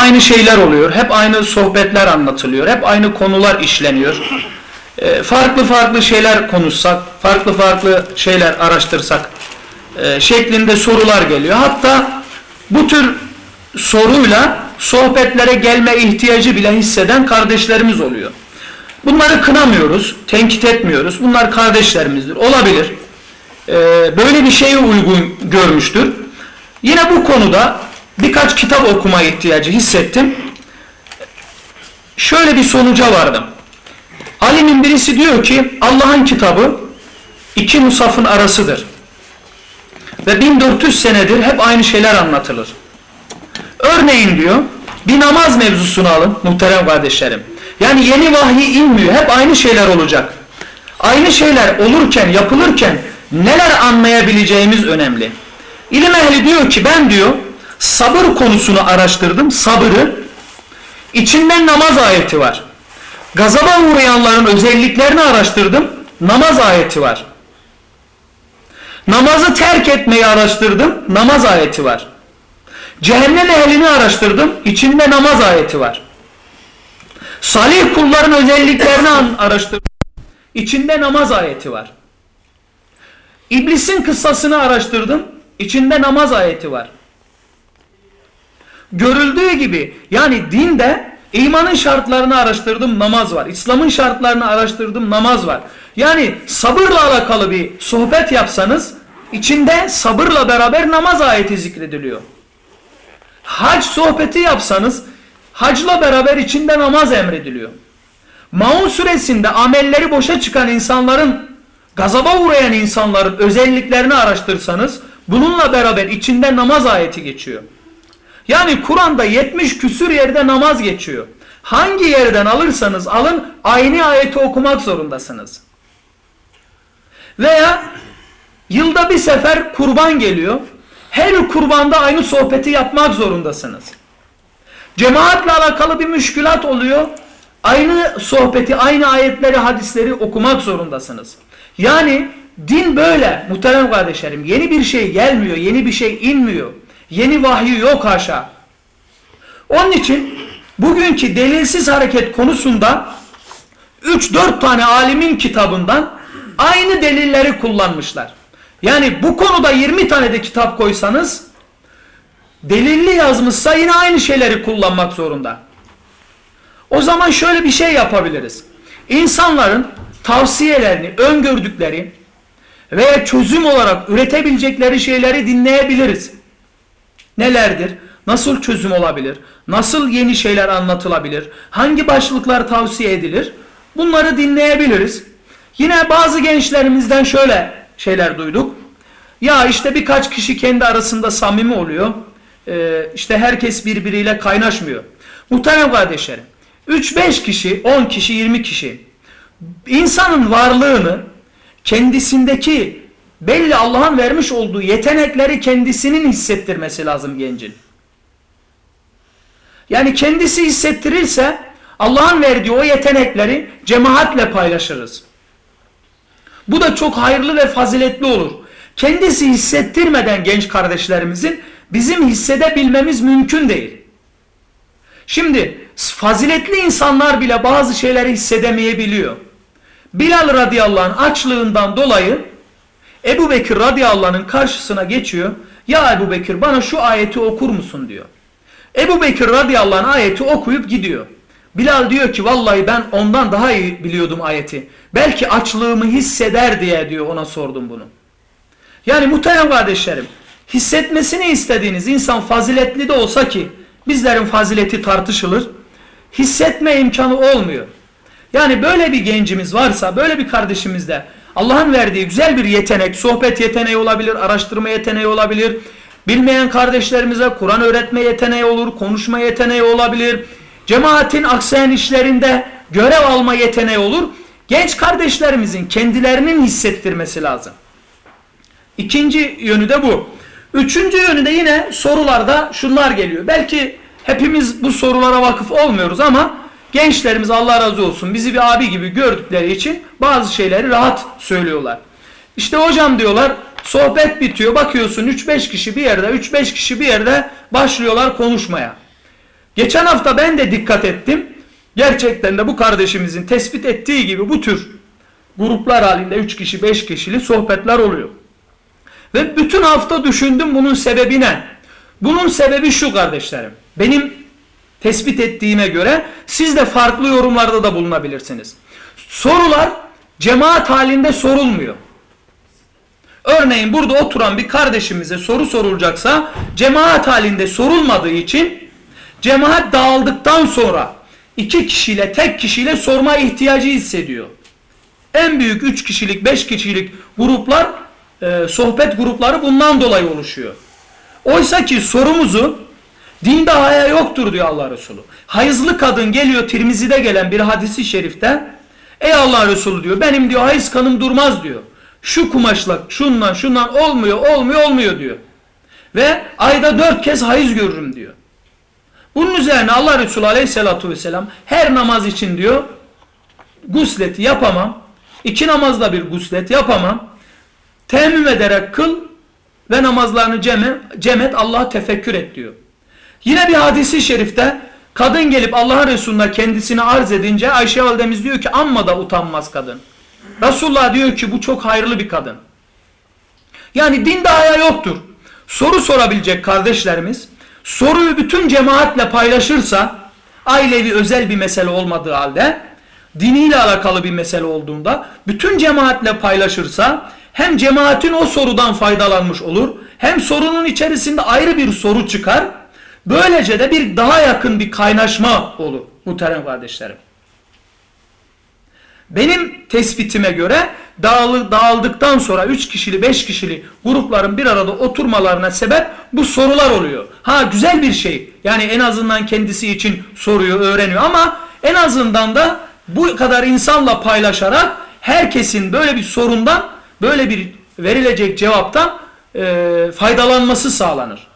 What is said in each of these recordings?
aynı şeyler oluyor. Hep aynı sohbetler anlatılıyor. Hep aynı konular işleniyor. E, farklı farklı şeyler konuşsak, farklı farklı şeyler araştırsak e, şeklinde sorular geliyor. Hatta bu tür soruyla sohbetlere gelme ihtiyacı bile hisseden kardeşlerimiz oluyor. Bunları kınamıyoruz, tenkit etmiyoruz. Bunlar kardeşlerimizdir. Olabilir. Ee, böyle bir şeyi uygun görmüştür. Yine bu konuda birkaç kitap okuma ihtiyacı hissettim. Şöyle bir sonuca vardım. Alimin birisi diyor ki Allah'ın kitabı iki musafın arasıdır. Ve 1400 senedir hep aynı şeyler anlatılır. Örneğin diyor bir namaz mevzusunu alın muhterem kardeşlerim. Yani yeni vahiy inmiyor. Hep aynı şeyler olacak. Aynı şeyler olurken, yapılırken neler anlayabileceğimiz önemli. İlim ehli diyor ki ben diyor sabır konusunu araştırdım. Sabırı. İçinden namaz ayeti var. Gazaba uğrayanların özelliklerini araştırdım. Namaz ayeti var. Namazı terk etmeyi araştırdım. Namaz ayeti var. Cehennem ehlini araştırdım. İçinde namaz ayeti var. Salih kulların özelliklerini araştırdım. İçinde namaz ayeti var. İblisin kıssasını araştırdım. İçinde namaz ayeti var. Görüldüğü gibi yani dinde imanın şartlarını araştırdım namaz var. İslam'ın şartlarını araştırdım namaz var. Yani sabırla alakalı bir sohbet yapsanız içinde sabırla beraber namaz ayeti zikrediliyor. Hac sohbeti yapsanız hacla beraber içinde namaz emrediliyor. Maun suresinde amelleri boşa çıkan insanların, gazaba uğrayan insanların özelliklerini araştırsanız bununla beraber içinde namaz ayeti geçiyor. Yani Kur'an'da 70 küsür yerde namaz geçiyor. Hangi yerden alırsanız alın aynı ayeti okumak zorundasınız. Veya yılda bir sefer kurban geliyor. Her kurbanda aynı sohbeti yapmak zorundasınız. Cemaatle alakalı bir müşkülat oluyor. Aynı sohbeti, aynı ayetleri, hadisleri okumak zorundasınız. Yani din böyle muhterem kardeşlerim. Yeni bir şey gelmiyor, yeni bir şey inmiyor. Yeni vahyi yok haşa. Onun için bugünkü delilsiz hareket konusunda 3-4 tane alimin kitabından aynı delilleri kullanmışlar. Yani bu konuda 20 tane de kitap koysanız delilli yazmışsa yine aynı şeyleri kullanmak zorunda. O zaman şöyle bir şey yapabiliriz. İnsanların tavsiyelerini, öngördükleri veya çözüm olarak üretebilecekleri şeyleri dinleyebiliriz. Nelerdir? Nasıl çözüm olabilir? Nasıl yeni şeyler anlatılabilir? Hangi başlıklar tavsiye edilir? Bunları dinleyebiliriz. Yine bazı gençlerimizden şöyle şeyler duyduk. Ya işte birkaç kişi kendi arasında samimi oluyor. Ee, işte herkes birbiriyle kaynaşmıyor. Muhterem kardeşlerim. 3-5 kişi, 10 kişi, 20 kişi insanın varlığını kendisindeki belli Allah'ın vermiş olduğu yetenekleri kendisinin hissettirmesi lazım gencin. Yani kendisi hissettirirse Allah'ın verdiği o yetenekleri cemaatle paylaşırız. Bu da çok hayırlı ve faziletli olur. Kendisi hissettirmeden genç kardeşlerimizin bizim hissedebilmemiz mümkün değil. Şimdi faziletli insanlar bile bazı şeyleri hissedemeyebiliyor. Bilal radıyallahu anh açlığından dolayı Ebu Bekir radıyallahu anh'ın karşısına geçiyor. Ya Ebu Bekir bana şu ayeti okur musun diyor. Ebu Bekir radıyallahu anh ayeti okuyup gidiyor. Bilal diyor ki vallahi ben ondan daha iyi biliyordum ayeti. Belki açlığımı hisseder diye diyor ona sordum bunu. Yani muhterem kardeşlerim hissetmesini istediğiniz insan faziletli de olsa ki bizlerin fazileti tartışılır. Hissetme imkanı olmuyor. Yani böyle bir gencimiz varsa böyle bir kardeşimiz de Allah'ın verdiği güzel bir yetenek, sohbet yeteneği olabilir, araştırma yeteneği olabilir. Bilmeyen kardeşlerimize Kur'an öğretme yeteneği olur, konuşma yeteneği olabilir. Cemaatin aksayan işlerinde görev alma yeteneği olur. Genç kardeşlerimizin kendilerinin hissettirmesi lazım. İkinci yönü de bu. Üçüncü yönü de yine sorularda şunlar geliyor. Belki hepimiz bu sorulara vakıf olmuyoruz ama gençlerimiz Allah razı olsun bizi bir abi gibi gördükleri için bazı şeyleri rahat söylüyorlar. İşte hocam diyorlar sohbet bitiyor bakıyorsun 3-5 kişi bir yerde 3-5 kişi bir yerde başlıyorlar konuşmaya. Geçen hafta ben de dikkat ettim. Gerçekten de bu kardeşimizin tespit ettiği gibi bu tür gruplar halinde 3 kişi 5 kişili sohbetler oluyor. Ve bütün hafta düşündüm bunun sebebi ne? Bunun sebebi şu kardeşlerim. Benim tespit ettiğime göre siz de farklı yorumlarda da bulunabilirsiniz. Sorular cemaat halinde sorulmuyor. Örneğin burada oturan bir kardeşimize soru sorulacaksa cemaat halinde sorulmadığı için cemaat dağıldıktan sonra iki kişiyle tek kişiyle sorma ihtiyacı hissediyor. En büyük üç kişilik beş kişilik gruplar e, sohbet grupları bundan dolayı oluşuyor. Oysa ki sorumuzu dinde haya yoktur diyor Allah Resulü. Hayızlı kadın geliyor Tirmizi'de gelen bir hadisi şerifte ey Allah Resulü diyor benim diyor hayız kanım durmaz diyor. Şu kumaşla şundan şundan olmuyor olmuyor olmuyor diyor. Ve ayda dört kez hayız görürüm diyor. Bunun üzerine Allah Resulü aleyhissalatu vesselam her namaz için diyor gusleti yapamam. İki namazda bir guslet yapamam. Temmüm ederek kıl ve namazlarını cem, cem et Allah'a tefekkür et diyor. Yine bir hadisi şerifte kadın gelip Allah'ın Resulü'ne kendisini arz edince Ayşe validemiz diyor ki amma da utanmaz kadın. Resulullah diyor ki bu çok hayırlı bir kadın. Yani dinde aya yoktur. Soru sorabilecek kardeşlerimiz soruyu bütün cemaatle paylaşırsa ailevi özel bir mesele olmadığı halde diniyle alakalı bir mesele olduğunda bütün cemaatle paylaşırsa hem cemaatin o sorudan faydalanmış olur hem sorunun içerisinde ayrı bir soru çıkar. Böylece de bir daha yakın bir kaynaşma olur muhterem kardeşlerim. Benim tespitime göre dağıldıktan sonra 3 kişili 5 kişili grupların bir arada oturmalarına sebep bu sorular oluyor. Ha güzel bir şey. Yani en azından kendisi için soruyor, öğreniyor ama en azından da bu kadar insanla paylaşarak herkesin böyle bir sorundan, böyle bir verilecek cevaptan e, faydalanması sağlanır.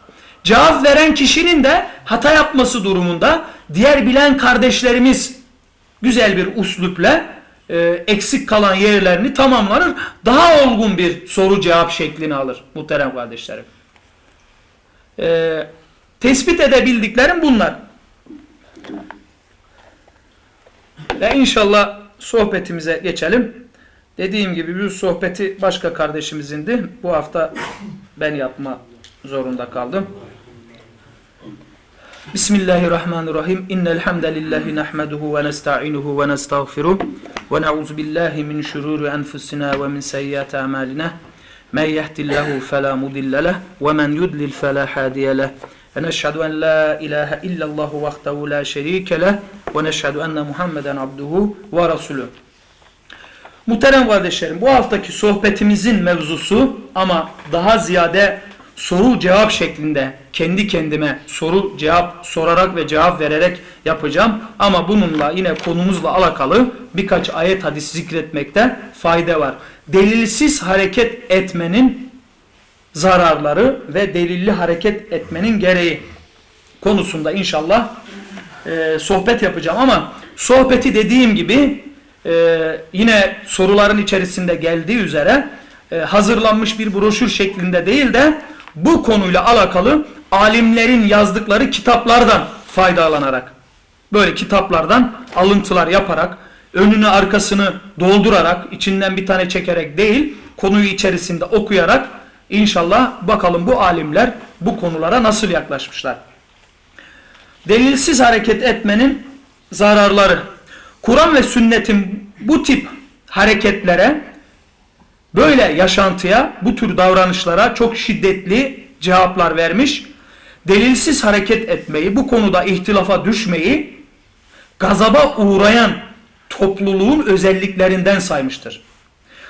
Cevap veren kişinin de hata yapması durumunda diğer bilen kardeşlerimiz güzel bir uslupla e, eksik kalan yerlerini tamamlanır. Daha olgun bir soru cevap şeklini alır muhterem kardeşlerim. E, tespit edebildiklerim bunlar. Ve inşallah sohbetimize geçelim. Dediğim gibi bir sohbeti başka kardeşimizindi. Bu hafta ben yapma zorunda kaldım. Bismillahirrahmanirrahim. İnnel hamdelellahi nahmeduhu ve nestainuhu ve nestağfiruh ve na'uzu billahi min şururi enfusina ve min seyyiati amalina. Men yehdillahu fela mudille leh ve men yudlil fela hadiye leh. Ve neşhedü en la ilahe illallah vahdehu la şerike leh ve neşhedü enne Muhammeden abduhu ve resulü. Muhterem kardeşlerim bu haftaki sohbetimizin mevzusu ama daha ziyade soru cevap şeklinde kendi kendime soru cevap sorarak ve cevap vererek yapacağım. Ama bununla yine konumuzla alakalı birkaç ayet hadis zikretmekte fayda var. Delilsiz hareket etmenin zararları ve delilli hareket etmenin gereği konusunda inşallah e, sohbet yapacağım. Ama sohbeti dediğim gibi e, yine soruların içerisinde geldiği üzere e, hazırlanmış bir broşür şeklinde değil de bu konuyla alakalı alimlerin yazdıkları kitaplardan faydalanarak böyle kitaplardan alıntılar yaparak önünü arkasını doldurarak içinden bir tane çekerek değil konuyu içerisinde okuyarak inşallah bakalım bu alimler bu konulara nasıl yaklaşmışlar. Delilsiz hareket etmenin zararları. Kur'an ve sünnetin bu tip hareketlere böyle yaşantıya, bu tür davranışlara çok şiddetli cevaplar vermiş. Delilsiz hareket etmeyi, bu konuda ihtilafa düşmeyi gazaba uğrayan topluluğun özelliklerinden saymıştır.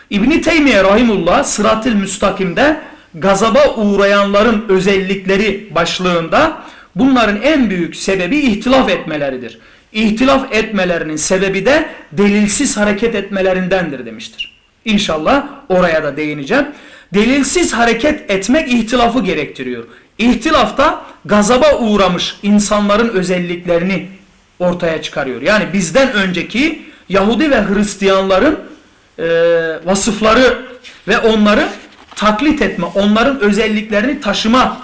İbni Teymiye Rahimullah Sırat-ı Müstakim'de gazaba uğrayanların özellikleri başlığında bunların en büyük sebebi ihtilaf etmeleridir. İhtilaf etmelerinin sebebi de delilsiz hareket etmelerindendir demiştir. İnşallah oraya da değineceğim. Delilsiz hareket etmek ihtilafı gerektiriyor. İhtilafta gazaba uğramış insanların özelliklerini ortaya çıkarıyor. Yani bizden önceki Yahudi ve Hristiyanların e, vasıfları ve onları taklit etme, onların özelliklerini taşıma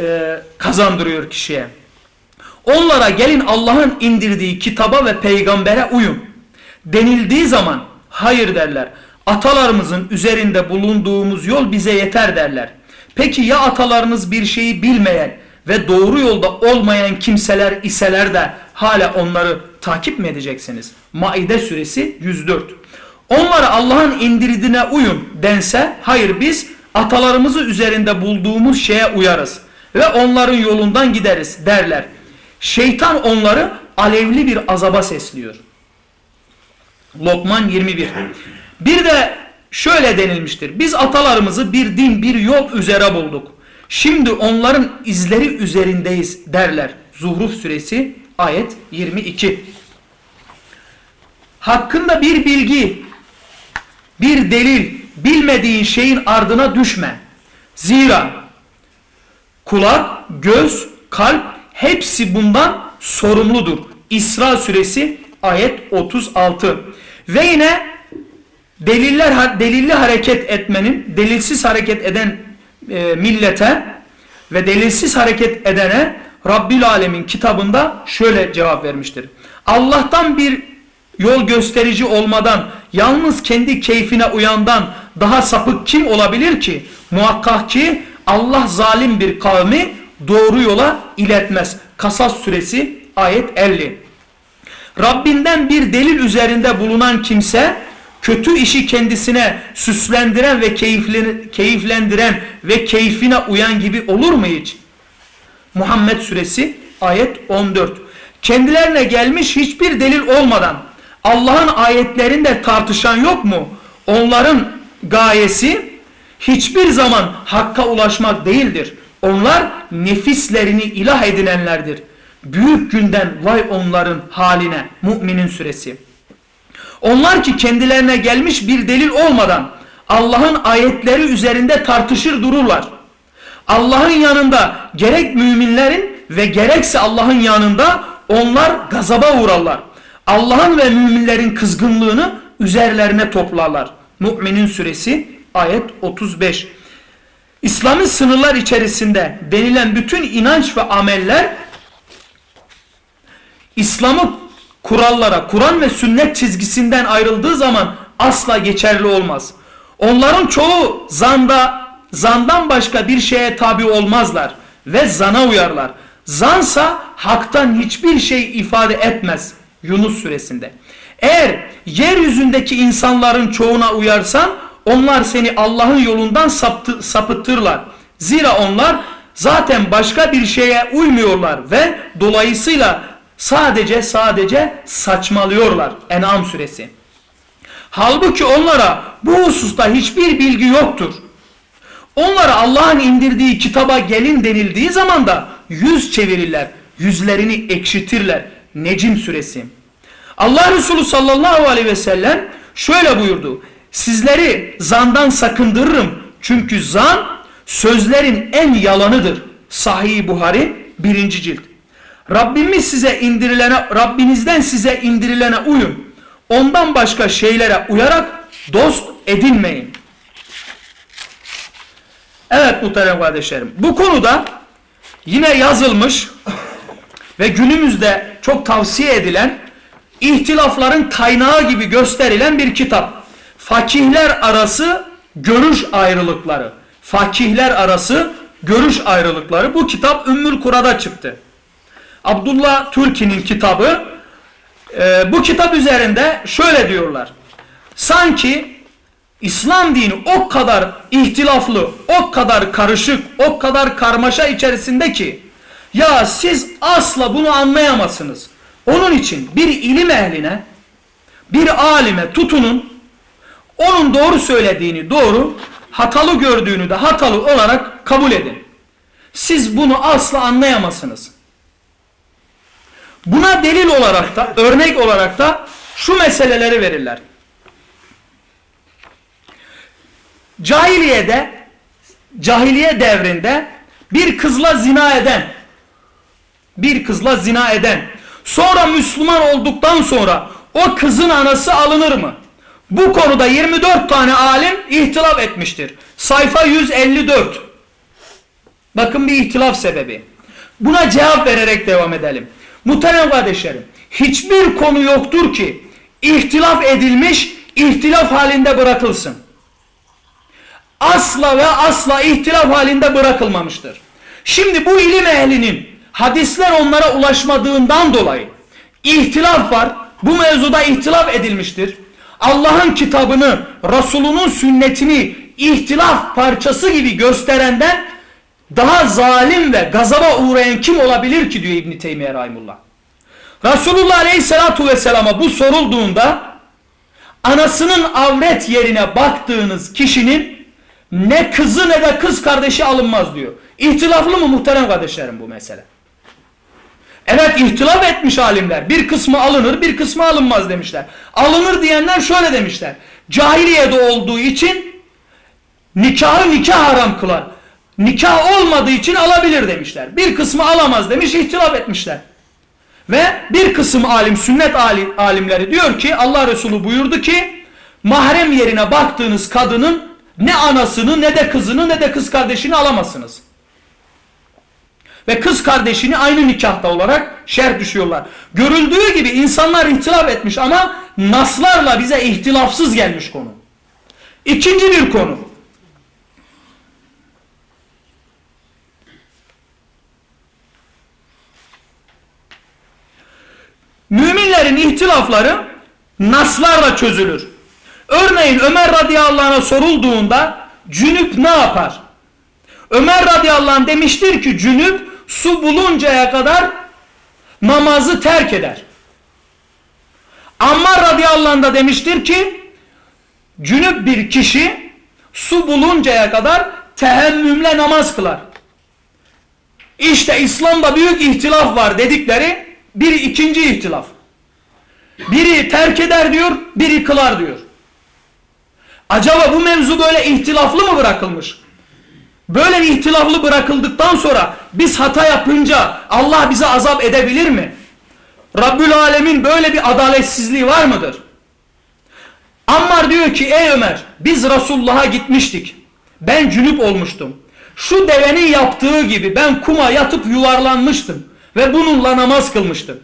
e, kazandırıyor kişiye. Onlara gelin Allah'ın indirdiği kitaba ve peygambere uyun. Denildiği zaman hayır derler. Atalarımızın üzerinde bulunduğumuz yol bize yeter derler. Peki ya atalarınız bir şeyi bilmeyen ve doğru yolda olmayan kimseler iseler de hala onları takip mi edeceksiniz? Maide suresi 104. Onlara Allah'ın indirdiğine uyun dense hayır biz atalarımızı üzerinde bulduğumuz şeye uyarız ve onların yolundan gideriz derler. Şeytan onları alevli bir azaba sesliyor. Lokman 21. Bir de şöyle denilmiştir. Biz atalarımızı bir din bir yol üzere bulduk. Şimdi onların izleri üzerindeyiz derler. Zuhruf suresi ayet 22. Hakkında bir bilgi, bir delil, bilmediğin şeyin ardına düşme. Zira kulak, göz, kalp hepsi bundan sorumludur. İsra suresi ayet 36. Ve yine deliller delilli hareket etmenin, delilsiz hareket eden e, millete ve delilsiz hareket edene Rabbül Alemin kitabında şöyle cevap vermiştir. Allah'tan bir yol gösterici olmadan yalnız kendi keyfine uyandan daha sapık kim olabilir ki? Muhakkak ki Allah zalim bir kavmi doğru yola iletmez. Kasas suresi ayet 50. Rabbinden bir delil üzerinde bulunan kimse kötü işi kendisine süslendiren ve keyiflendiren ve keyfine uyan gibi olur mu hiç? Muhammed suresi ayet 14. Kendilerine gelmiş hiçbir delil olmadan Allah'ın ayetlerinde tartışan yok mu? Onların gayesi hiçbir zaman hakka ulaşmak değildir. Onlar nefislerini ilah edinenlerdir. Büyük günden vay onların haline. Müminin suresi. Onlar ki kendilerine gelmiş bir delil olmadan Allah'ın ayetleri üzerinde tartışır dururlar. Allah'ın yanında gerek müminlerin ve gerekse Allah'ın yanında onlar gazaba uğrarlar. Allah'ın ve müminlerin kızgınlığını üzerlerine toplarlar. Müminin suresi ayet 35. İslam'ın sınırlar içerisinde denilen bütün inanç ve ameller İslam'ı kurallara, Kur'an ve sünnet çizgisinden ayrıldığı zaman asla geçerli olmaz. Onların çoğu zanda, zandan başka bir şeye tabi olmazlar ve zana uyarlar. Zansa haktan hiçbir şey ifade etmez. Yunus suresinde. Eğer yeryüzündeki insanların çoğuna uyarsan onlar seni Allah'ın yolundan saptı, sapıttırlar. Zira onlar zaten başka bir şeye uymuyorlar ve dolayısıyla sadece sadece saçmalıyorlar. En'am suresi. Halbuki onlara bu hususta hiçbir bilgi yoktur. Onlara Allah'ın indirdiği kitaba gelin denildiği zaman da yüz çevirirler. Yüzlerini ekşitirler. Necim suresi. Allah Resulü sallallahu aleyhi ve sellem şöyle buyurdu. Sizleri zandan sakındırırım. Çünkü zan sözlerin en yalanıdır. Sahih Buhari birinci cilt. Rabbimiz size indirilene, Rabbinizden size indirilene uyun. Ondan başka şeylere uyarak dost edinmeyin. Evet muhterem kardeşlerim. Bu konuda yine yazılmış ve günümüzde çok tavsiye edilen ihtilafların kaynağı gibi gösterilen bir kitap. Fakihler arası görüş ayrılıkları. Fakihler arası görüş ayrılıkları. Bu kitap Ümmül Kura'da çıktı. Abdullah Türki'nin kitabı. E, bu kitap üzerinde şöyle diyorlar. Sanki İslam dini o kadar ihtilaflı, o kadar karışık, o kadar karmaşa içerisinde ki ya siz asla bunu anlayamazsınız. Onun için bir ilim ehline, bir alime tutunun, onun doğru söylediğini doğru, hatalı gördüğünü de hatalı olarak kabul edin. Siz bunu asla anlayamazsınız. Buna delil olarak da, örnek olarak da şu meseleleri verirler. Cahiliyede, cahiliye devrinde bir kızla zina eden, bir kızla zina eden, sonra Müslüman olduktan sonra o kızın anası alınır mı? Bu konuda 24 tane alim ihtilaf etmiştir. Sayfa 154. Bakın bir ihtilaf sebebi. Buna cevap vererek devam edelim. Muhterem kardeşlerim, hiçbir konu yoktur ki ihtilaf edilmiş, ihtilaf halinde bırakılsın. Asla ve asla ihtilaf halinde bırakılmamıştır. Şimdi bu ilim ehlinin hadisler onlara ulaşmadığından dolayı ihtilaf var. Bu mevzuda ihtilaf edilmiştir. Allah'ın kitabını, Resulünün sünnetini ihtilaf parçası gibi gösterenden daha zalim ve gazaba uğrayan kim olabilir ki diyor İbn Teymiye Rahimullah. Resulullah Aleyhisselatu Vesselam'a bu sorulduğunda anasının avret yerine baktığınız kişinin ne kızı ne de kız kardeşi alınmaz diyor. İhtilaflı mı muhterem kardeşlerim bu mesele? Evet ihtilaf etmiş alimler. Bir kısmı alınır bir kısmı alınmaz demişler. Alınır diyenler şöyle demişler. Cahiliyede olduğu için nikahı nikah haram kılar. Nikah olmadığı için alabilir demişler. Bir kısmı alamaz demiş ihtilaf etmişler. Ve bir kısım alim sünnet alimleri diyor ki Allah Resulü buyurdu ki mahrem yerine baktığınız kadının ne anasını ne de kızını ne de kız kardeşini alamazsınız. Ve kız kardeşini aynı nikahta olarak şer düşüyorlar. Görüldüğü gibi insanlar ihtilaf etmiş ama naslarla bize ihtilafsız gelmiş konu. İkinci bir konu. Müminlerin ihtilafları naslarla çözülür. Örneğin Ömer radıyallahu anh'a sorulduğunda cünüp ne yapar? Ömer radıyallahu anh demiştir ki cünüp su buluncaya kadar namazı terk eder. Ammar radıyallahu anh da demiştir ki cünüp bir kişi su buluncaya kadar tehemmümle namaz kılar. İşte İslam'da büyük ihtilaf var dedikleri bir ikinci ihtilaf. Biri terk eder diyor, biri kılar diyor. Acaba bu mevzu böyle ihtilaflı mı bırakılmış? Böyle ihtilaflı bırakıldıktan sonra biz hata yapınca Allah bize azap edebilir mi? Rabbül Alemin böyle bir adaletsizliği var mıdır? Ammar diyor ki ey Ömer biz Resulullah'a gitmiştik. Ben cünüp olmuştum. Şu devenin yaptığı gibi ben kuma yatıp yuvarlanmıştım. Ve bununla namaz kılmıştım.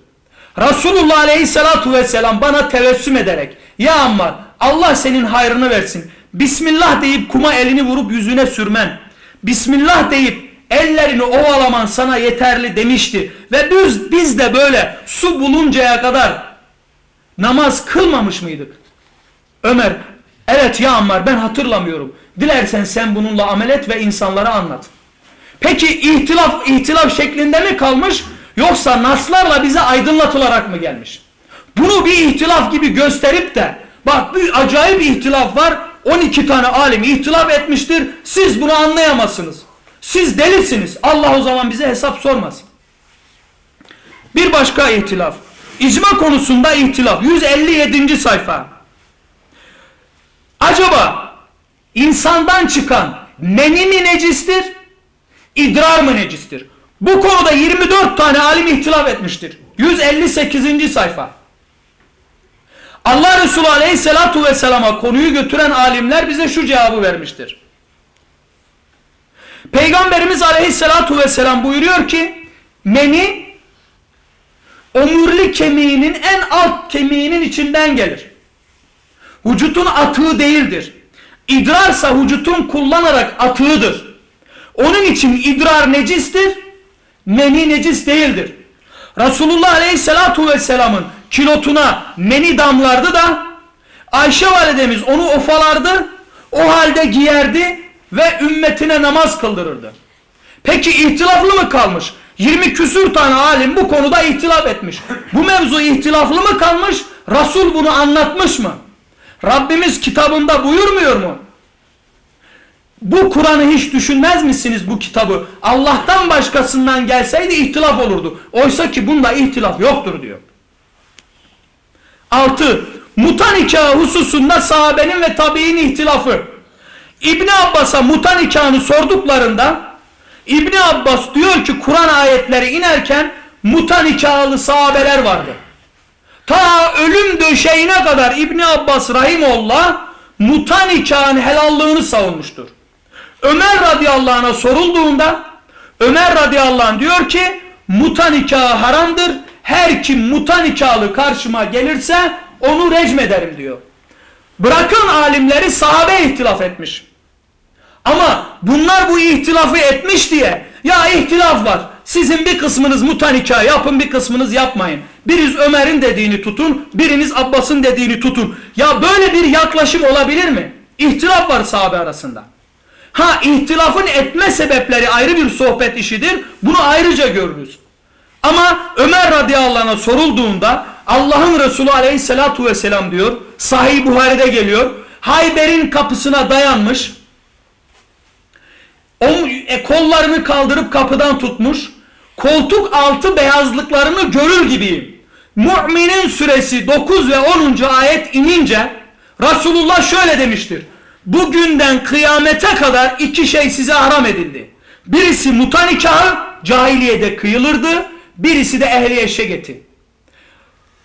Resulullah Aleyhisselatü Vesselam bana tevessüm ederek ya Ammar Allah senin hayrını versin. Bismillah deyip kuma elini vurup yüzüne sürmen. Bismillah deyip ellerini ovalaman sana yeterli demişti. Ve biz, biz de böyle su buluncaya kadar namaz kılmamış mıydık? Ömer evet ya Ammar ben hatırlamıyorum. Dilersen sen bununla amel et ve insanlara anlat. Peki ihtilaf ihtilaf şeklinde mi kalmış yoksa naslarla bize aydınlatılarak mı gelmiş? Bunu bir ihtilaf gibi gösterip de bak bir acayip ihtilaf var 12 tane alim ihtilaf etmiştir siz bunu anlayamazsınız. Siz delisiniz Allah o zaman bize hesap sormaz. Bir başka ihtilaf. İcma konusunda ihtilaf. 157. sayfa. Acaba insandan çıkan meni mi necistir? İdrar mı necistir? Bu konuda 24 tane alim ihtilaf etmiştir. 158. sayfa. Allah Resulü Aleyhisselatu Vesselam'a konuyu götüren alimler bize şu cevabı vermiştir. Peygamberimiz Aleyhisselatu Vesselam buyuruyor ki meni omurli kemiğinin en alt kemiğinin içinden gelir. Vücutun atığı değildir. İdrarsa vücutun kullanarak atığıdır. Onun için idrar necistir, meni necis değildir. Resulullah Aleyhisselatu Vesselam'ın kilotuna meni damlardı da Ayşe validemiz onu ofalardı, o halde giyerdi ve ümmetine namaz kıldırırdı. Peki ihtilaflı mı kalmış? 20 küsür tane alim bu konuda ihtilaf etmiş. Bu mevzu ihtilaflı mı kalmış? Resul bunu anlatmış mı? Rabbimiz kitabında buyurmuyor mu? Bu Kur'an'ı hiç düşünmez misiniz bu kitabı? Allah'tan başkasından gelseydi ihtilaf olurdu. Oysa ki bunda ihtilaf yoktur diyor. 6. Muta nikahı hususunda sahabenin ve tabi'in ihtilafı. İbni Abbas'a muta nikahını sorduklarında İbni Abbas diyor ki Kur'an ayetleri inerken muta nikahlı sahabeler vardı. Ta ölüm döşeğine kadar İbni Abbas Rahimullah muta nikahın helallığını savunmuştur. Ömer radıyallahu anh'a sorulduğunda Ömer radıyallahu anh diyor ki muta nikahı haramdır. Her kim muta nikahlı karşıma gelirse onu recm ederim diyor. Bırakın alimleri sahabe ihtilaf etmiş. Ama bunlar bu ihtilafı etmiş diye ya ihtilaf var. Sizin bir kısmınız mutanika yapın bir kısmınız yapmayın. Biriniz Ömer'in dediğini tutun biriniz Abbas'ın dediğini tutun. Ya böyle bir yaklaşım olabilir mi? İhtilaf var sahabe arasında. Ha ihtilafın etme sebepleri ayrı bir sohbet işidir. Bunu ayrıca görürüz. Ama Ömer radıyallahu anh'a sorulduğunda Allah'ın Resulü aleyhissalatu vesselam diyor. Sahih Buhari'de geliyor. Hayber'in kapısına dayanmış. E, kollarını kaldırıp kapıdan tutmuş. Koltuk altı beyazlıklarını görür gibiyim. Mu'minin suresi 9 ve 10. ayet inince Resulullah şöyle demiştir. Bugünden kıyamete kadar iki şey size haram edildi. Birisi muta nikahı cahiliyede kıyılırdı. Birisi de ehli eşek eti.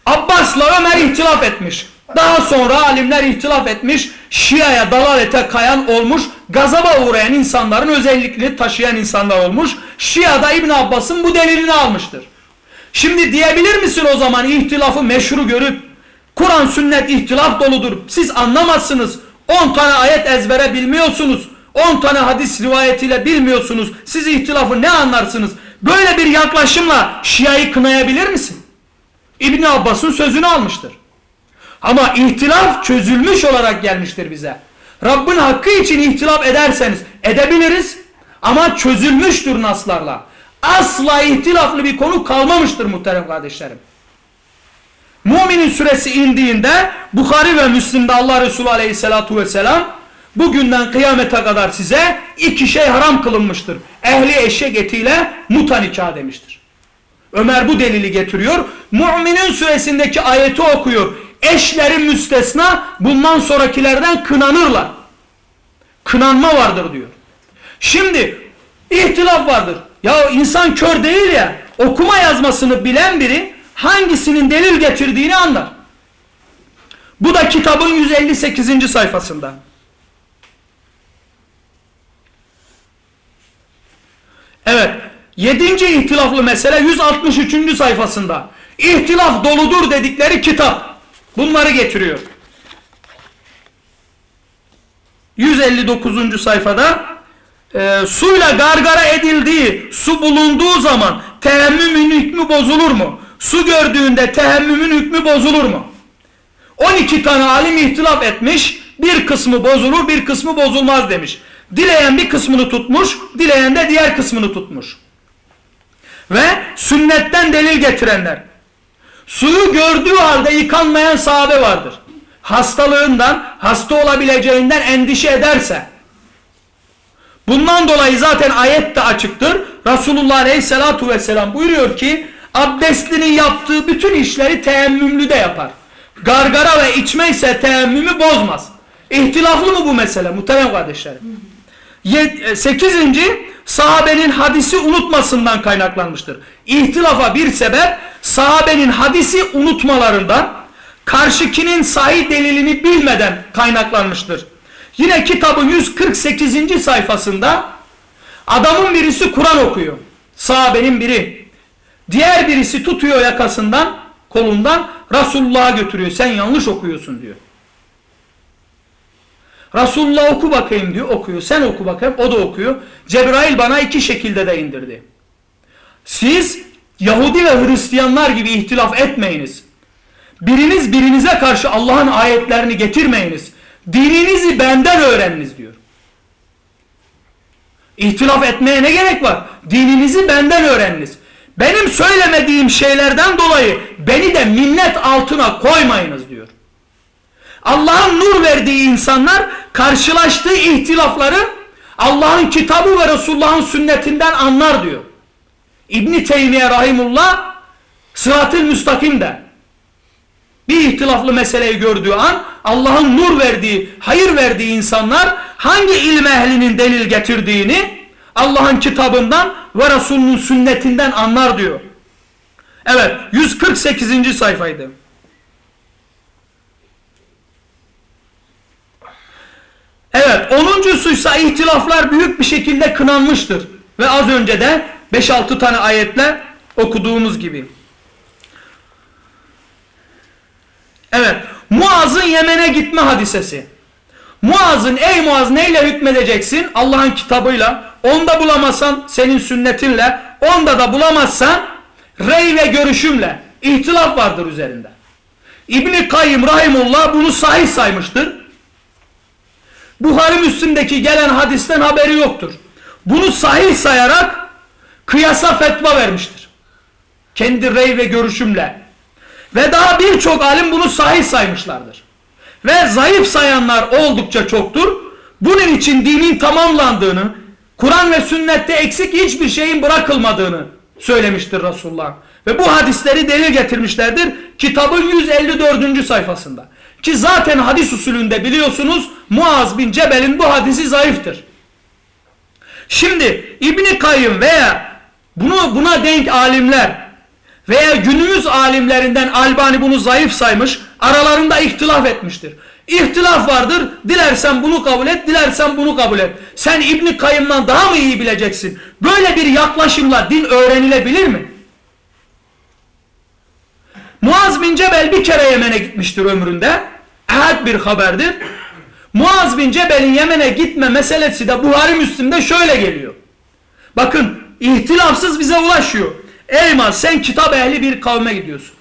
Abbas'la Ömer ihtilaf etmiş. Daha sonra alimler ihtilaf etmiş. Şia'ya dalalete kayan olmuş. Gazaba uğrayan insanların özellikle taşıyan insanlar olmuş. Şia'da İbn Abbas'ın bu delilini almıştır. Şimdi diyebilir misin o zaman ihtilafı meşru görüp Kur'an sünnet ihtilaf doludur. Siz anlamazsınız. 10 tane ayet ezbere bilmiyorsunuz. 10 tane hadis rivayetiyle bilmiyorsunuz. Siz ihtilafı ne anlarsınız? Böyle bir yaklaşımla Şia'yı kınayabilir misin? İbni Abbas'ın sözünü almıştır. Ama ihtilaf çözülmüş olarak gelmiştir bize. Rabbin hakkı için ihtilaf ederseniz edebiliriz ama çözülmüştür naslarla. Asla ihtilaflı bir konu kalmamıştır muhterem kardeşlerim. Muminin süresi indiğinde Bukhari ve Müslim'de Allah Resulü aleyhissalatu vesselam bugünden kıyamete kadar size iki şey haram kılınmıştır. Ehli eşek etiyle muta nikah demiştir. Ömer bu delili getiriyor. Müminin suresindeki ayeti okuyor. Eşleri müstesna bundan sonrakilerden kınanırlar. Kınanma vardır diyor. Şimdi ihtilaf vardır. Ya insan kör değil ya okuma yazmasını bilen biri hangisinin delil getirdiğini anlar. Bu da kitabın 158. sayfasında. Evet. Yedinci ihtilaflı mesele 163. sayfasında. İhtilaf doludur dedikleri kitap. Bunları getiriyor. 159. sayfada e, suyla gargara edildiği su bulunduğu zaman tehemmümün hükmü bozulur mu? Su gördüğünde tehemmümün hükmü bozulur mu? 12 tane alim ihtilaf etmiş. Bir kısmı bozulur bir kısmı bozulmaz demiş. Dileyen bir kısmını tutmuş dileyen de diğer kısmını tutmuş. Ve sünnetten delil getirenler. Suyu gördüğü halde yıkanmayan sahabe vardır. Hastalığından, hasta olabileceğinden endişe ederse. Bundan dolayı zaten ayet de açıktır. Resulullah Aleyhisselatü Vesselam buyuruyor ki abdestlinin yaptığı bütün işleri teemmümlü de yapar. Gargara ve içme ise teemmümü bozmaz. İhtilaflı mı bu mesele muhterem kardeşlerim? E, sekizinci sahabenin hadisi unutmasından kaynaklanmıştır. İhtilafa bir sebep sahabenin hadisi unutmalarından karşıkinin sahih delilini bilmeden kaynaklanmıştır. Yine kitabın 148. sayfasında adamın birisi Kur'an okuyor. Sahabenin biri. Diğer birisi tutuyor yakasından, kolundan Resulullah'a götürüyor. Sen yanlış okuyorsun diyor. Resulullah oku bakayım diyor. Okuyor. Sen oku bakayım. O da okuyor. Cebrail bana iki şekilde de indirdi. Siz Yahudi ve Hristiyanlar gibi ihtilaf etmeyiniz. Biriniz birinize karşı Allah'ın ayetlerini getirmeyiniz. Dininizi benden öğreniniz diyor. İhtilaf etmeye ne gerek var? Dininizi benden öğreniniz. Benim söylemediğim şeylerden dolayı beni de minnet altına koymayınız diyor. Allah'ın nur verdiği insanlar karşılaştığı ihtilafları Allah'ın kitabı ve Resulullah'ın sünnetinden anlar diyor. İbni Teymiye Rahimullah sırat-ı müstakimde bir ihtilaflı meseleyi gördüğü an Allah'ın nur verdiği, hayır verdiği insanlar hangi ilim ehlinin delil getirdiğini Allah'ın kitabından ve Resulünün sünnetinden anlar diyor. Evet 148. sayfaydı. Evet onuncusuysa ihtilaflar büyük bir şekilde kınanmıştır. Ve az önce de 5-6 tane ayetle Okuduğumuz gibi. Evet. Muaz'ın Yemen'e gitme hadisesi. Muaz'ın ey Muaz neyle hükmedeceksin? Allah'ın kitabıyla. Onda bulamazsan senin sünnetinle. Onda da bulamazsan rey ve görüşümle. İhtilaf vardır üzerinde. İbni Kayyım Rahimullah bunu sahih saymıştır. Buhari Müslim'deki gelen hadisten haberi yoktur. Bunu sahih sayarak kıyasa fetva vermiştir. Kendi rey ve görüşümle. Ve daha birçok alim bunu sahih saymışlardır. Ve zayıf sayanlar oldukça çoktur. Bunun için dinin tamamlandığını, Kur'an ve sünnette eksik hiçbir şeyin bırakılmadığını söylemiştir Resulullah. Ve bu hadisleri delil getirmişlerdir kitabın 154. sayfasında. Ki zaten hadis usulünde biliyorsunuz Muaz bin Cebel'in bu hadisi zayıftır. Şimdi İbni Kayyım veya bunu buna denk alimler veya günümüz alimlerinden Albani bunu zayıf saymış, aralarında ihtilaf etmiştir. İhtilaf vardır, dilersen bunu kabul et, dilersen bunu kabul et. Sen İbni Kayyım'dan daha mı iyi bileceksin? Böyle bir yaklaşımla din öğrenilebilir mi? Muaz bin Cebel bir kere Yemen'e gitmiştir ömründe. Ehad bir haberdir. Muaz bin Cebel'in Yemen'e gitme meselesi de Buhari Müslim'de şöyle geliyor. Bakın ihtilafsız bize ulaşıyor. Ey Muaz sen kitap ehli bir kavme gidiyorsun.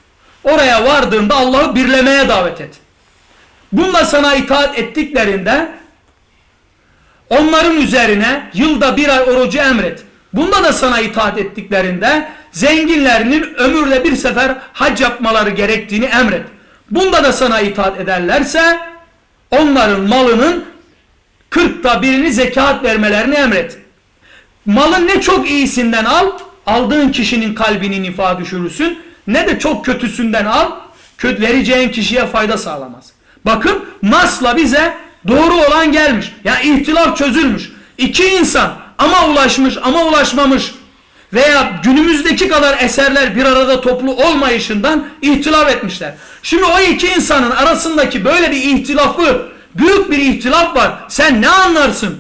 Oraya vardığında Allah'ı birlemeye davet et. Bununla sana itaat ettiklerinde onların üzerine yılda bir ay orucu emret. Bunda da sana itaat ettiklerinde zenginlerinin ömürde bir sefer hac yapmaları gerektiğini emret. Bunda da sana itaat ederlerse onların malının kırkta birini zekat vermelerini emret. Malın ne çok iyisinden al, aldığın kişinin kalbini nifa düşürürsün, ne de çok kötüsünden al, vereceğin kişiye fayda sağlamaz. Bakın nasla bize doğru olan gelmiş. Ya yani ihtilaf çözülmüş. İki insan ama ulaşmış ama ulaşmamış veya günümüzdeki kadar eserler bir arada toplu olmayışından ihtilaf etmişler. Şimdi o iki insanın arasındaki böyle bir ihtilafı, büyük bir ihtilaf var. Sen ne anlarsın?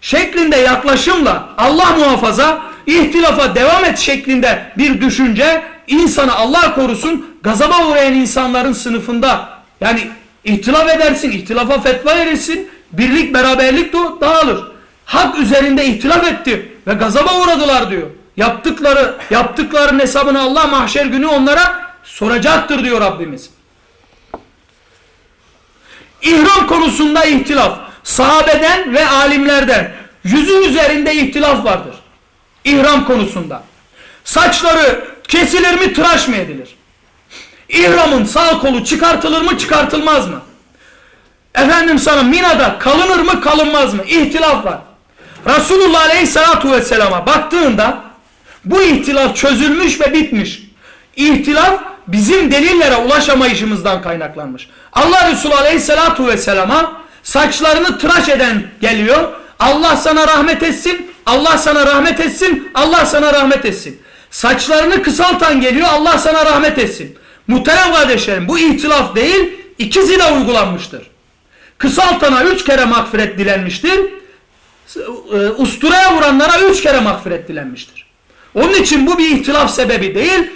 Şeklinde yaklaşımla Allah muhafaza ihtilafa devam et şeklinde bir düşünce insanı Allah korusun gazaba uğrayan insanların sınıfında yani ihtilaf edersin, ihtilafa fetva verirsin, birlik beraberlik dağılır. Hak üzerinde ihtilaf etti ve gazaba uğradılar diyor. Yaptıkları, yaptıkların hesabını Allah mahşer günü onlara soracaktır diyor Rabbimiz. İhram konusunda ihtilaf. Sahabeden ve alimlerden yüzü üzerinde ihtilaf vardır. İhram konusunda. Saçları kesilir mi tıraş mı edilir? İhramın sağ kolu çıkartılır mı çıkartılmaz mı? Efendim sana Mina'da kalınır mı kalınmaz mı? İhtilaf var. Resulullah Aleyhisselatü Vesselam'a baktığında bu ihtilaf çözülmüş ve bitmiş. İhtilaf bizim delillere ulaşamayışımızdan kaynaklanmış. Allah Resulü Aleyhisselatü Vesselam'a saçlarını tıraş eden geliyor. Allah sana rahmet etsin, Allah sana rahmet etsin, Allah sana rahmet etsin. Saçlarını kısaltan geliyor, Allah sana rahmet etsin. Muhterem kardeşlerim bu ihtilaf değil, ikisi de uygulanmıştır. Kısaltana üç kere mağfiret dilenmiştir. E, usturaya vuranlara üç kere mağfiret dilenmiştir. Onun için bu bir ihtilaf sebebi değil.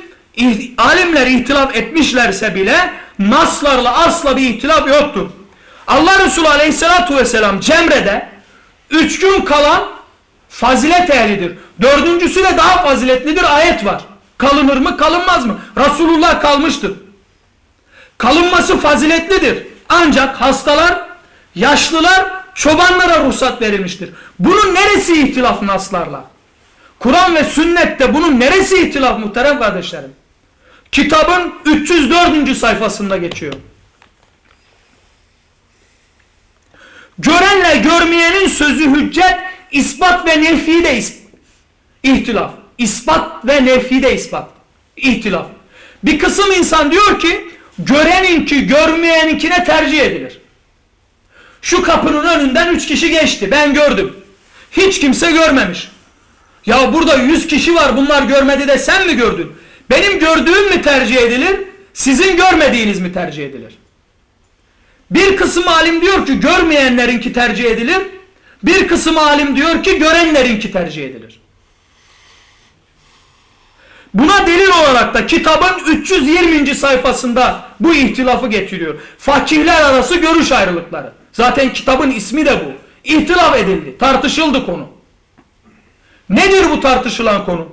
Alimler ihtilaf etmişlerse bile naslarla asla bir ihtilaf yoktur. Allah Resulü Aleyhisselatü Vesselam Cemre'de üç gün kalan fazilet ehlidir. Dördüncüsü de daha faziletlidir ayet var. Kalınır mı kalınmaz mı? Resulullah kalmıştır. Kalınması faziletlidir. Ancak hastalar, yaşlılar, çobanlara ruhsat verilmiştir. Bunun neresi ihtilaf naslarla? Kur'an ve sünnette bunun neresi ihtilaf muhterem kardeşlerim? Kitabın 304. sayfasında geçiyor. Görenle görmeyenin sözü hüccet, ispat ve nefi de ihtilaf. İspat ve nefi de ispat. İhtilaf. Bir kısım insan diyor ki göreninki görmeyeninkine tercih edilir. Şu kapının önünden üç kişi geçti. Ben gördüm. Hiç kimse görmemiş. Ya burada yüz kişi var bunlar görmedi de sen mi gördün? Benim gördüğüm mü tercih edilir? Sizin görmediğiniz mi tercih edilir? Bir kısım alim diyor ki görmeyenlerinki tercih edilir. Bir kısım alim diyor ki görenlerinki tercih edilir. Buna delil olarak da kitabın 320. sayfasında bu ihtilafı getiriyor. Fakihler arası görüş ayrılıkları. Zaten kitabın ismi de bu. İhtilaf edildi, tartışıldı konu. Nedir bu tartışılan konu?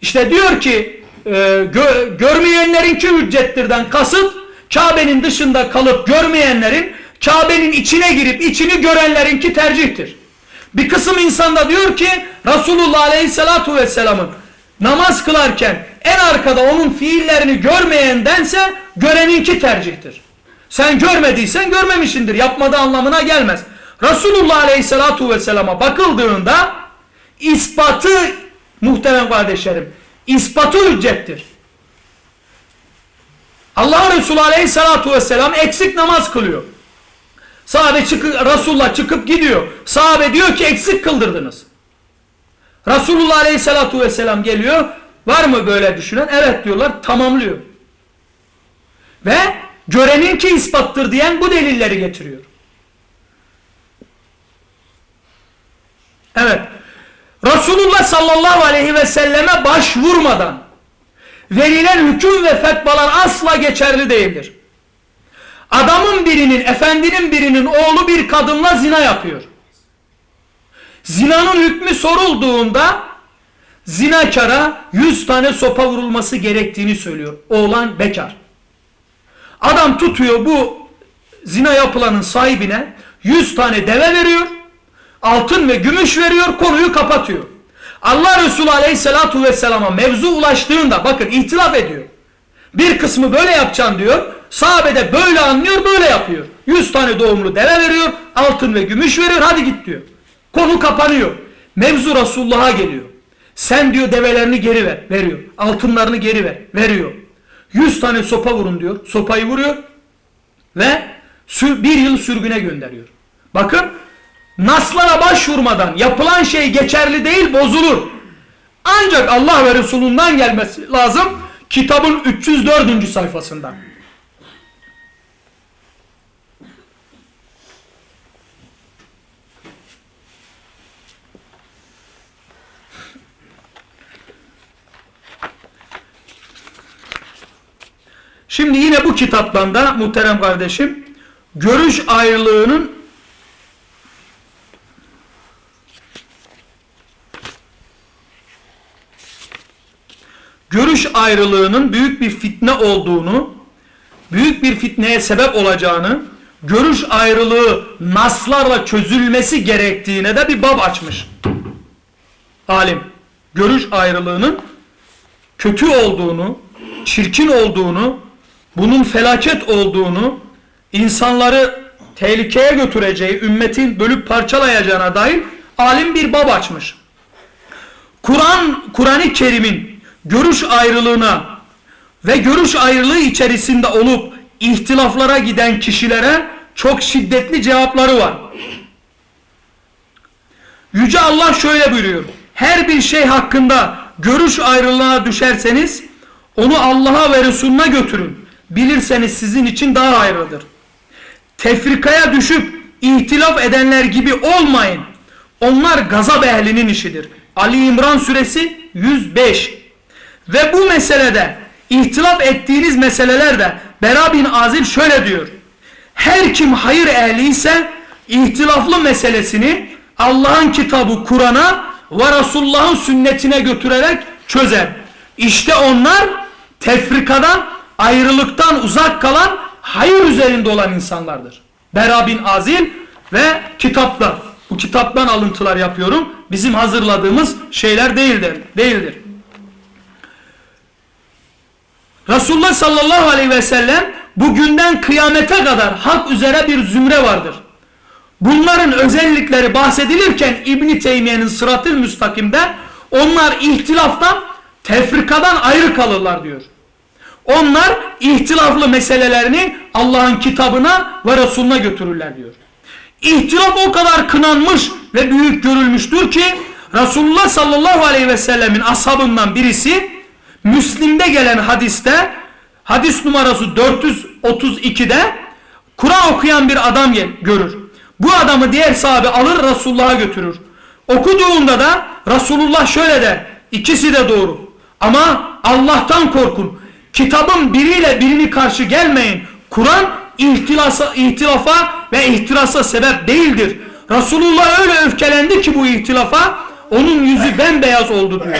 İşte diyor ki e, gö görmeyenlerinki hüccettirden kasıt Kabe'nin dışında kalıp görmeyenlerin Kabe'nin içine girip içini görenlerinki tercihtir. Bir kısım insanda diyor ki Resulullah Aleyhisselatu Vesselam'ın namaz kılarken en arkada onun fiillerini görmeyendense göreninki tercihtir. Sen görmediysen görmemişindir. Yapmadığı anlamına gelmez. Resulullah Aleyhisselatu Vesselam'a bakıldığında ispatı muhterem kardeşlerim ispatı hüccettir. Allah Resulü Aleyhisselatu Vesselam eksik namaz kılıyor. Sahabe çıkıp, Resulullah çıkıp gidiyor. Sahabe diyor ki eksik kıldırdınız. Resulullah Aleyhisselatu Vesselam geliyor. Var mı böyle düşünen? Evet diyorlar tamamlıyor. Ve görenin ki ispattır diyen bu delilleri getiriyor. Evet. Resulullah sallallahu aleyhi ve selleme başvurmadan verilen hüküm ve fetvalar asla geçerli değildir. Adamın birinin, efendinin birinin oğlu bir kadınla zina yapıyor. Zinanın hükmü sorulduğunda zinakara yüz tane sopa vurulması gerektiğini söylüyor. Oğlan bekar. Adam tutuyor bu zina yapılanın sahibine yüz tane deve veriyor. Altın ve gümüş veriyor konuyu kapatıyor. Allah Resulü Aleyhisselatü Vesselam'a mevzu ulaştığında bakın ihtilaf ediyor. Bir kısmı böyle yapacaksın diyor. Sahabede böyle anlıyor böyle yapıyor. Yüz tane doğumlu deve veriyor. Altın ve gümüş veriyor hadi git diyor. Konu kapanıyor. Mevzu Resulullah'a geliyor. Sen diyor develerini geri ver. Veriyor. Altınlarını geri ver. Veriyor. Yüz tane sopa vurun diyor. Sopayı vuruyor. Ve bir yıl sürgüne gönderiyor. Bakın naslara başvurmadan yapılan şey geçerli değil bozulur. Ancak Allah ve Resulünden gelmesi lazım. Kitabın 304. sayfasından. Şimdi yine bu kitaptan da muhterem kardeşim görüş ayrılığının görüş ayrılığının büyük bir fitne olduğunu, büyük bir fitneye sebep olacağını, görüş ayrılığı naslarla çözülmesi gerektiğine de bir bab açmış. Alim, görüş ayrılığının kötü olduğunu, çirkin olduğunu, bunun felaket olduğunu, insanları tehlikeye götüreceği, ümmetin bölüp parçalayacağına dair alim bir bab açmış. Kur'an, Kur'an-ı Kerim'in görüş ayrılığına ve görüş ayrılığı içerisinde olup ihtilaflara giden kişilere çok şiddetli cevapları var. Yüce Allah şöyle buyuruyor. Her bir şey hakkında görüş ayrılığına düşerseniz onu Allah'a ve Resulüne götürün. Bilirseniz sizin için daha hayırlıdır. Tefrikaya düşüp ihtilaf edenler gibi olmayın. Onlar gazap ehlinin işidir. Ali İmran suresi 105 ve bu meselede ihtilaf ettiğiniz meselelerde Bera bin Azil şöyle diyor. Her kim hayır ehli ise ihtilaflı meselesini Allah'ın kitabı Kur'an'a ve Resulullah'ın sünnetine götürerek çözer. İşte onlar tefrikadan, ayrılıktan uzak kalan hayır üzerinde olan insanlardır. Bera bin Azil ve kitaplar. Bu kitaptan alıntılar yapıyorum. Bizim hazırladığımız şeyler değildir. değildir. Resulullah sallallahu aleyhi ve sellem bugünden kıyamete kadar hak üzere bir zümre vardır. Bunların özellikleri bahsedilirken İbn Teymiye'nin sıratı müstakimde onlar ihtilaftan, tefrikadan ayrı kalırlar diyor. Onlar ihtilaflı meselelerini Allah'ın kitabına ve Resulüne götürürler diyor. İhtilaf o kadar kınanmış ve büyük görülmüştür ki Resulullah sallallahu aleyhi ve sellemin ashabından birisi Müslim'de gelen hadiste hadis numarası 432'de Kur'an okuyan bir adam görür. Bu adamı diğer sahabe alır Resulullah'a götürür. Okuduğunda da Resulullah şöyle der. İkisi de doğru. Ama Allah'tan korkun. Kitabın biriyle birini karşı gelmeyin. Kur'an ihtilasa, ihtilafa ve ihtirasa sebep değildir. Resulullah öyle öfkelendi ki bu ihtilafa onun yüzü bembeyaz oldu diyor.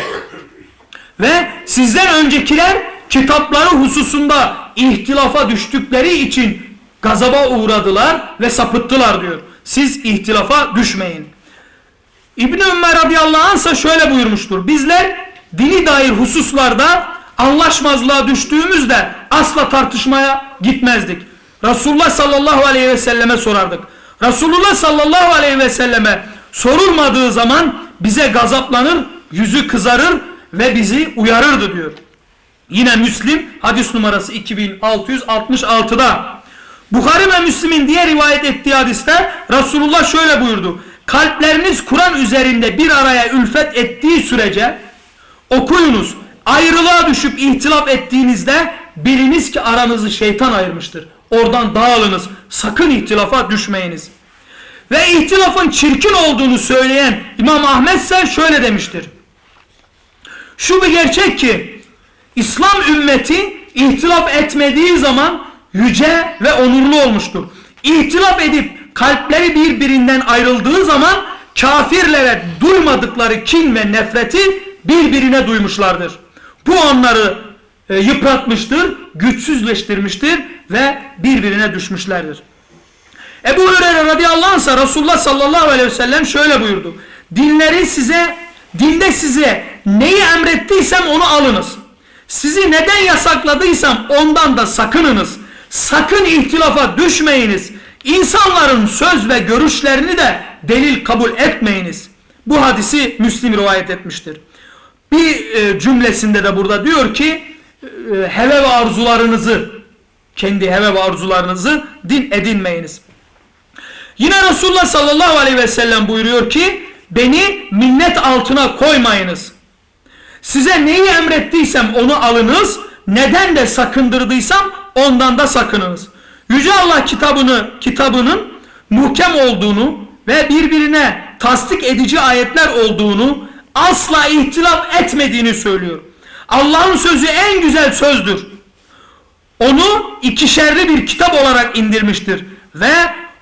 Ve sizden öncekiler kitapları hususunda ihtilafa düştükleri için gazaba uğradılar ve sapıttılar diyor. Siz ihtilafa düşmeyin. İbn Ömer radıyallahu anh şöyle buyurmuştur. Bizler dini dair hususlarda anlaşmazlığa düştüğümüzde asla tartışmaya gitmezdik. Resulullah sallallahu aleyhi ve selleme sorardık. Resulullah sallallahu aleyhi ve selleme sorulmadığı zaman bize gazaplanır, yüzü kızarır ve bizi uyarırdı diyor. Yine Müslim hadis numarası 2666'da. Bukhari ve Müslim'in diğer rivayet ettiği hadiste Resulullah şöyle buyurdu. Kalpleriniz Kur'an üzerinde bir araya ülfet ettiği sürece okuyunuz. Ayrılığa düşüp ihtilaf ettiğinizde biliniz ki aranızı şeytan ayırmıştır. Oradan dağılınız. Sakın ihtilafa düşmeyiniz. Ve ihtilafın çirkin olduğunu söyleyen İmam Ahmet ise şöyle demiştir. Şu bir gerçek ki İslam ümmeti ihtilaf etmediği zaman yüce ve onurlu olmuştur. İhtilaf edip kalpleri birbirinden ayrıldığı zaman kafirlere duymadıkları kin ve nefreti birbirine duymuşlardır. Bu onları e, yıpratmıştır, güçsüzleştirmiştir ve birbirine düşmüşlerdir. Ebu Hureyre radıyallahu anh Resulullah sallallahu aleyhi ve sellem şöyle buyurdu. Dinleri size, dinde size neyi emrettiysem onu alınız. Sizi neden yasakladıysam ondan da sakınınız. Sakın ihtilafa düşmeyiniz. İnsanların söz ve görüşlerini de delil kabul etmeyiniz. Bu hadisi Müslim rivayet etmiştir. Bir e, cümlesinde de burada diyor ki e, heve ve arzularınızı kendi heve ve arzularınızı din edinmeyiniz. Yine Resulullah sallallahu aleyhi ve sellem buyuruyor ki beni minnet altına koymayınız. Size neyi emrettiysem onu alınız. Neden de sakındırdıysam ondan da sakınınız. Yüce Allah kitabını kitabının muhkem olduğunu ve birbirine tasdik edici ayetler olduğunu asla ihtilaf etmediğini söylüyor. Allah'ın sözü en güzel sözdür. Onu ikişerli bir kitap olarak indirmiştir ve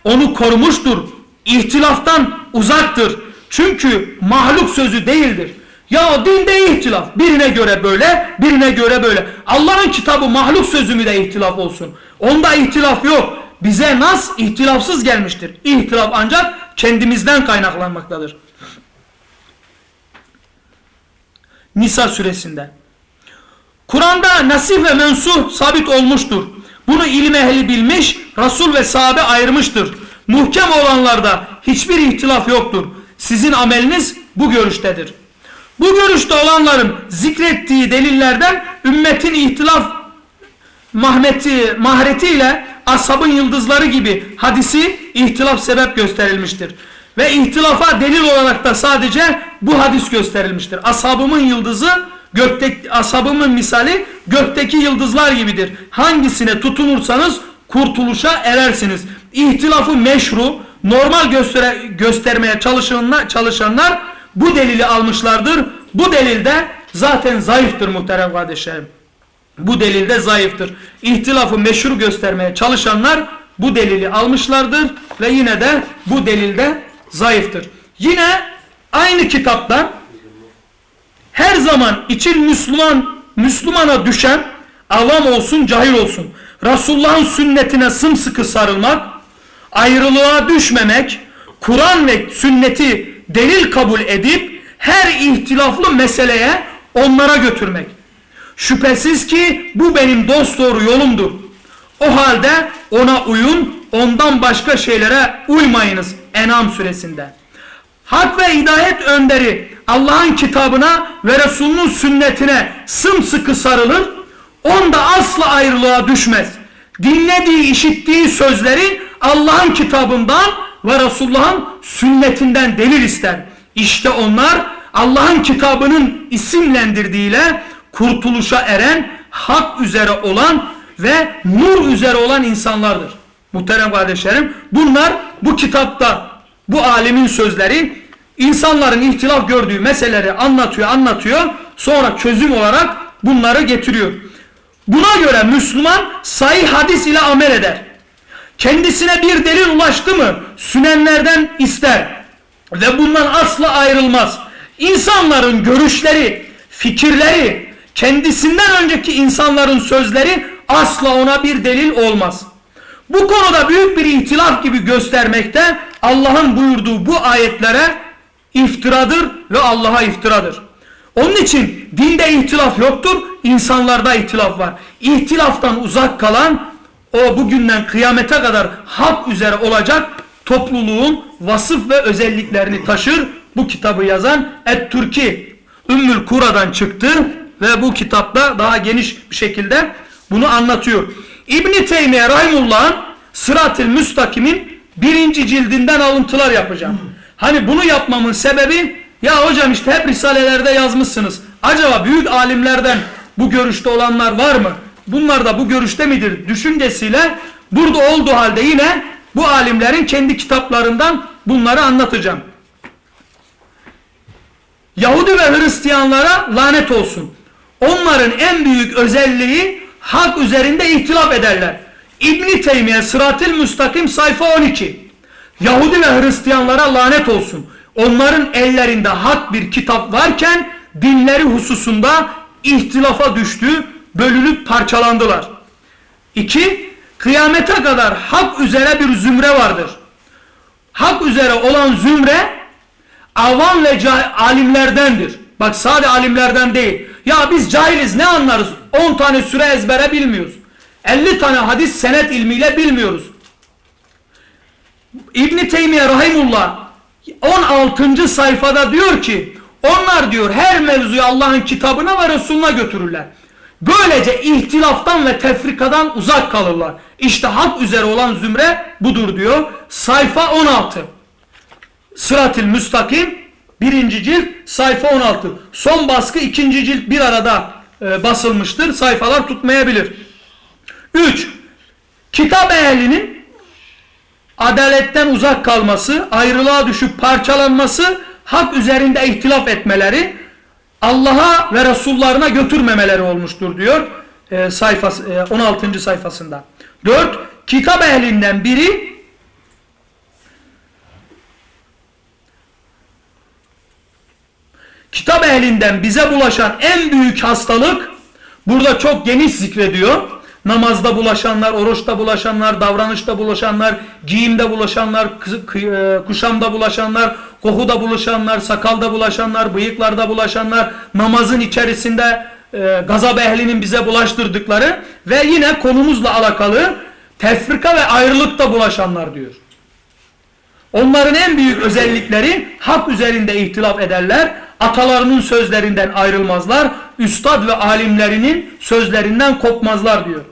onu korumuştur. İhtilaftan uzaktır. Çünkü mahluk sözü değildir. Ya dinde ihtilaf. Birine göre böyle, birine göre böyle. Allah'ın kitabı mahluk sözü mü de ihtilaf olsun? Onda ihtilaf yok. Bize nas ihtilafsız gelmiştir. İhtilaf ancak kendimizden kaynaklanmaktadır. Nisa suresinde. Kur'an'da nasih ve mensuh sabit olmuştur. Bunu ilim ehli bilmiş, Resul ve sahabe ayırmıştır. Muhkem olanlarda hiçbir ihtilaf yoktur. Sizin ameliniz bu görüştedir. Bu görüşte olanların zikrettiği delillerden ümmetin ihtilaf mahmeti, mahretiyle ashabın yıldızları gibi hadisi ihtilaf sebep gösterilmiştir. Ve ihtilafa delil olarak da sadece bu hadis gösterilmiştir. Ashabımın yıldızı gökteki ashabımın misali gökteki yıldızlar gibidir. Hangisine tutunursanız kurtuluşa erersiniz. İhtilafı meşru, normal göstere, göstermeye çalışanlar, çalışanlar bu delili almışlardır. Bu delilde zaten zayıftır muhterem kardeşlerim. Bu delilde zayıftır. İhtilafı meşhur göstermeye çalışanlar bu delili almışlardır ve yine de bu delilde zayıftır. Yine aynı kitapta her zaman için Müslüman Müslümana düşen avam olsun cahil olsun. Resulullah'ın sünnetine sımsıkı sarılmak, ayrılığa düşmemek, Kur'an ve sünneti delil kabul edip her ihtilaflı meseleye onlara götürmek. Şüphesiz ki bu benim dost doğru yolumdur. O halde ona uyun, ondan başka şeylere uymayınız. Enam suresinde. Hak ve hidayet önderi Allah'ın kitabına ve Resulünün sünnetine sımsıkı sarılır. Onda asla ayrılığa düşmez. Dinlediği, işittiği sözleri Allah'ın kitabından ve Resulullah'ın sünnetinden delil ister. İşte onlar Allah'ın kitabının isimlendirdiğiyle kurtuluşa eren, hak üzere olan ve nur üzere olan insanlardır. Muhterem kardeşlerim bunlar bu kitapta bu alimin sözleri insanların ihtilaf gördüğü meseleleri anlatıyor anlatıyor. sonra çözüm olarak bunları getiriyor. Buna göre Müslüman sahih hadis ile amel eder. Kendisine bir delil ulaştı mı sünenlerden ister ve bundan asla ayrılmaz. İnsanların görüşleri, fikirleri, kendisinden önceki insanların sözleri asla ona bir delil olmaz. Bu konuda büyük bir ihtilaf gibi göstermekte Allah'ın buyurduğu bu ayetlere iftiradır ve Allah'a iftiradır. Onun için dinde ihtilaf yoktur, insanlarda ihtilaf var. İhtilaftan uzak kalan o bugünden kıyamete kadar hak üzere olacak topluluğun vasıf ve özelliklerini taşır. Bu kitabı yazan Et-Türki Ümmül Kura'dan çıktı ve bu kitapta daha geniş bir şekilde bunu anlatıyor. İbn-i Teymiye Rahimullah'ın Sırat-ı Müstakim'in birinci cildinden alıntılar yapacağım. Hani bunu yapmamın sebebi ya hocam işte hep risalelerde yazmışsınız. Acaba büyük alimlerden bu görüşte olanlar var mı? Bunlar da bu görüşte midir düşüncesiyle burada olduğu halde yine bu alimlerin kendi kitaplarından bunları anlatacağım. Yahudi ve Hristiyanlara lanet olsun. Onların en büyük özelliği hak üzerinde ihtilaf ederler. İbn Teymiye Sıratil Müstakim sayfa 12. Yahudi ve Hristiyanlara lanet olsun. Onların ellerinde hak bir kitap varken dinleri hususunda ihtilafa düştü, bölünüp parçalandılar. 2. Kıyamete kadar hak üzere bir zümre vardır. Hak üzere olan zümre avam ve alimlerdendir. Bak sade alimlerden değil. Ya biz cahiliz ne anlarız? 10 tane süre ezbere bilmiyoruz. 50 tane hadis senet ilmiyle bilmiyoruz. İbn Teymiye rahimullah 16. sayfada diyor ki onlar diyor her mevzuyu Allah'ın kitabına ve Resulüne götürürler. Böylece ihtilaftan ve tefrikadan uzak kalırlar. İşte hak üzere olan zümre budur diyor. Sayfa 16. Sıratil müstakim birinci cilt sayfa 16. Son baskı ikinci cilt bir arada e, basılmıştır. Sayfalar tutmayabilir. 3. Kitap ehlinin adaletten uzak kalması, ayrılığa düşüp parçalanması, hak üzerinde ihtilaf etmeleri, Allah'a ve Resullarına götürmemeleri olmuştur diyor e, sayfası, e, 16. sayfasında. 4. Kitap ehlinden biri kitap ehlinden bize bulaşan en büyük hastalık burada çok geniş zikrediyor. Namazda bulaşanlar, oruçta bulaşanlar, davranışta bulaşanlar, giyimde bulaşanlar, e, kuşamda bulaşanlar, kokuda bulaşanlar, sakalda bulaşanlar, bıyıklarda bulaşanlar, namazın içerisinde e, gazap ehlinin bize bulaştırdıkları ve yine konumuzla alakalı tefrika ve ayrılıkta bulaşanlar diyor. Onların en büyük özellikleri hak üzerinde ihtilaf ederler, atalarının sözlerinden ayrılmazlar, üstad ve alimlerinin sözlerinden kopmazlar diyor.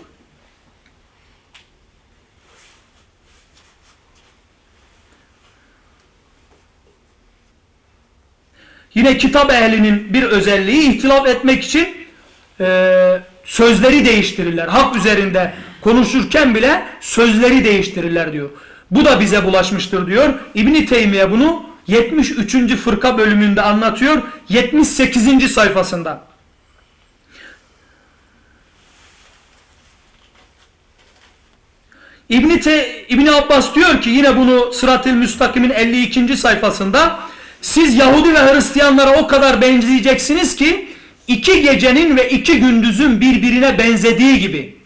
Yine kitap ehlinin bir özelliği ihtilaf etmek için e, sözleri değiştirirler. Hak üzerinde konuşurken bile sözleri değiştirirler diyor. Bu da bize bulaşmıştır diyor. İbni Teymiye bunu 73. fırka bölümünde anlatıyor. 78. sayfasında. İbni, Te, İbni Abbas diyor ki yine bunu Sırat-ı Müstakim'in 52. sayfasında siz Yahudi ve Hristiyanlara o kadar benzeyeceksiniz ki iki gecenin ve iki gündüzün birbirine benzediği gibi.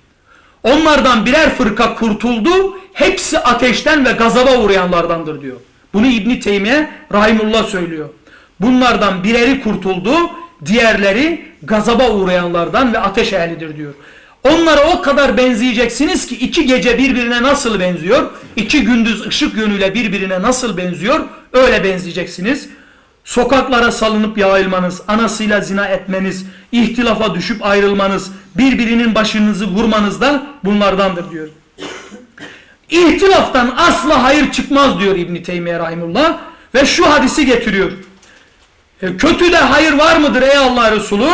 Onlardan birer fırka kurtuldu, hepsi ateşten ve gazaba uğrayanlardandır diyor. Bunu İbni Teymiye Rahimullah söylüyor. Bunlardan bireri kurtuldu, diğerleri gazaba uğrayanlardan ve ateş ehlidir diyor. Onlara o kadar benzeyeceksiniz ki iki gece birbirine nasıl benziyor? İki gündüz ışık yönüyle birbirine nasıl benziyor? Öyle benzeyeceksiniz. Sokaklara salınıp yayılmanız, anasıyla zina etmeniz, ihtilafa düşüp ayrılmanız, birbirinin başınızı vurmanız da bunlardandır diyor. İhtilaftan asla hayır çıkmaz diyor İbn Teymiye rahimullah ve şu hadisi getiriyor. E, kötüde hayır var mıdır ey Allah Resulü?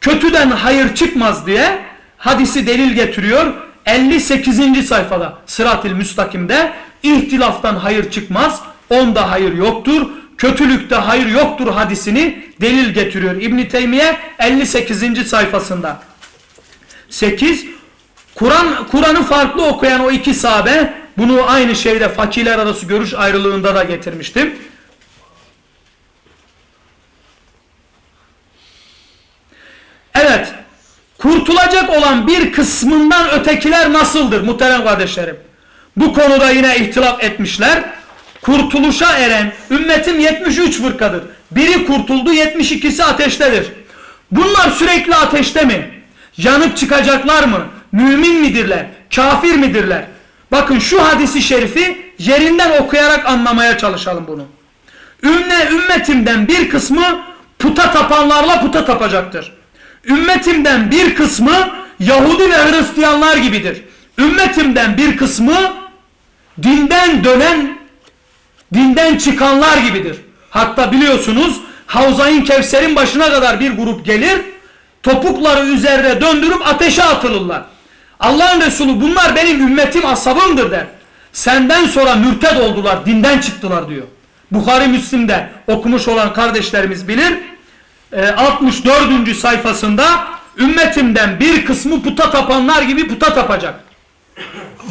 Kötüden hayır çıkmaz diye hadisi delil getiriyor. 58. sayfada Sırat-ı Müstakim'de ihtilaftan hayır çıkmaz. Onda hayır yoktur. kötülükte hayır yoktur hadisini delil getiriyor. İbn Teymiye 58. sayfasında. 8 Kur'an Kur'an'ı farklı okuyan o iki sahabe bunu aynı şeyde fakirler arası görüş ayrılığında da getirmiştim. Evet. Kurtulacak olan bir kısmından ötekiler nasıldır muhterem kardeşlerim? Bu konuda yine ihtilaf etmişler. Kurtuluşa eren ümmetim 73 fırkadır. Biri kurtuldu 72'si ateştedir. Bunlar sürekli ateşte mi? Yanıp çıkacaklar mı? Mümin midirler? Kafir midirler? Bakın şu hadisi şerifi yerinden okuyarak anlamaya çalışalım bunu. Ümne ümmetimden bir kısmı puta tapanlarla puta tapacaktır. Ümmetimden bir kısmı Yahudi ve Hristiyanlar gibidir. Ümmetimden bir kısmı dinden dönen, dinden çıkanlar gibidir. Hatta biliyorsunuz Havzayın Kevser'in başına kadar bir grup gelir, topukları üzerine döndürüp ateşe atılırlar. Allah'ın Resulü bunlar benim ümmetim asabımdır der. Senden sonra mürted oldular, dinden çıktılar diyor. Bukhari Müslim'de okumuş olan kardeşlerimiz bilir. 64. Ee, sayfasında ümmetimden bir kısmı puta tapanlar gibi puta tapacak.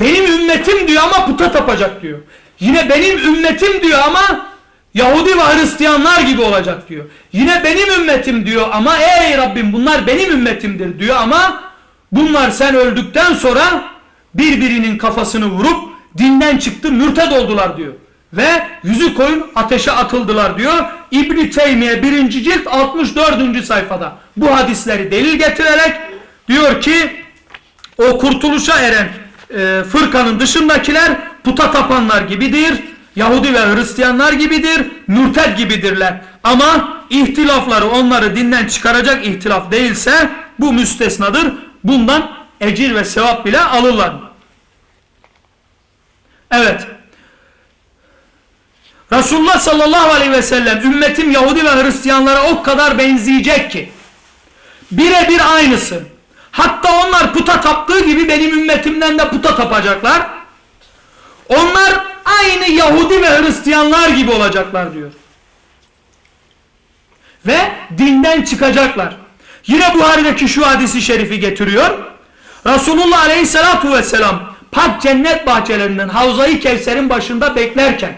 Benim ümmetim diyor ama puta tapacak diyor. Yine benim ümmetim diyor ama Yahudi ve Hristiyanlar gibi olacak diyor. Yine benim ümmetim diyor ama ey Rabbim bunlar benim ümmetimdir diyor ama bunlar sen öldükten sonra birbirinin kafasını vurup dinden çıktı mürted oldular diyor ve yüzü koyun ateşe atıldılar diyor. İbn Teymiye 1. cilt 64. sayfada bu hadisleri delil getirerek diyor ki o kurtuluşa eren e, fırkanın dışındakiler puta tapanlar gibidir. Yahudi ve Hristiyanlar gibidir. Mürted gibidirler. Ama ihtilafları onları dinden çıkaracak ihtilaf değilse bu müstesnadır. Bundan ecir ve sevap bile alırlar. Evet. Resulullah sallallahu aleyhi ve sellem ümmetim Yahudi ve Hristiyanlara o kadar benzeyecek ki birebir aynısı. Hatta onlar puta taptığı gibi benim ümmetimden de puta tapacaklar. Onlar aynı Yahudi ve Hristiyanlar gibi olacaklar diyor. Ve dinden çıkacaklar. Yine Buhari'deki şu hadisi şerifi getiriyor. Resulullah aleyhissalatu vesselam pak cennet bahçelerinden Havza-i Kevser'in başında beklerken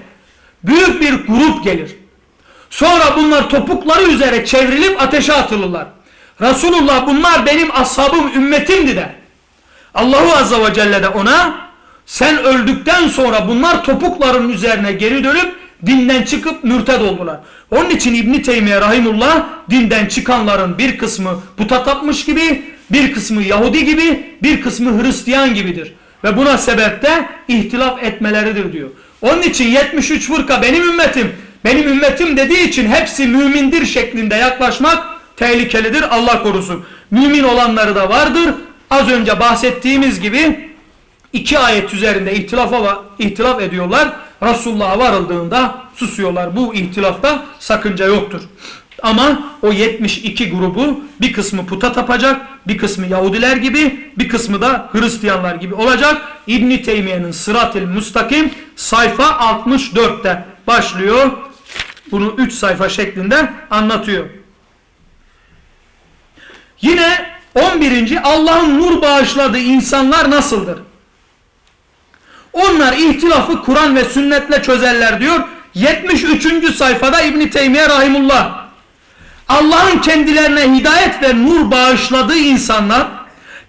büyük bir grup gelir. Sonra bunlar topukları üzere çevrilip ateşe atılırlar. Resulullah bunlar benim ashabım ümmetimdi de. Allahu Azze ve Celle de ona sen öldükten sonra bunlar topukların üzerine geri dönüp dinden çıkıp mürted oldular. Onun için İbn Teymiye rahimullah dinden çıkanların bir kısmı puta tapmış gibi, bir kısmı Yahudi gibi, bir kısmı Hristiyan gibidir. Ve buna sebep de ihtilaf etmeleridir diyor. Onun için 73 fırka benim ümmetim, benim ümmetim dediği için hepsi mümindir şeklinde yaklaşmak tehlikelidir Allah korusun. Mümin olanları da vardır. Az önce bahsettiğimiz gibi iki ayet üzerinde ihtilafa, ihtilaf ediyorlar. Resulullah'a varıldığında susuyorlar. Bu ihtilafta sakınca yoktur. Ama o 72 grubu bir kısmı puta tapacak, bir kısmı Yahudiler gibi, bir kısmı da Hristiyanlar gibi olacak. İbn Teymiye'nin Sırat-ı Mustakim sayfa 64'te başlıyor. Bunu 3 sayfa şeklinde anlatıyor. Yine 11. Allah'ın nur bağışladığı insanlar nasıldır? Onlar ihtilafı Kur'an ve sünnetle çözerler diyor. 73. sayfada İbn Teymiye rahimullah Allah'ın kendilerine hidayet ve nur bağışladığı insanlar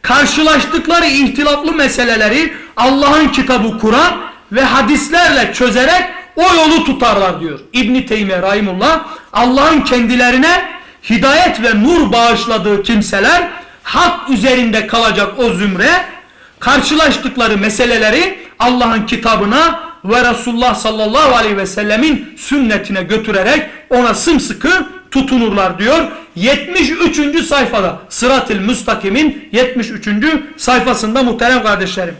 karşılaştıkları ihtilaflı meseleleri Allah'ın kitabı Kur'an ve hadislerle çözerek o yolu tutarlar diyor. İbn Teymiye rahimullah Allah'ın kendilerine hidayet ve nur bağışladığı kimseler hak üzerinde kalacak o zümre karşılaştıkları meseleleri Allah'ın kitabına ve Resulullah sallallahu aleyhi ve sellemin sünnetine götürerek ona sımsıkı tutunurlar diyor. 73. sayfada Sırat-ül Müstakim'in 73. sayfasında muhterem kardeşlerim.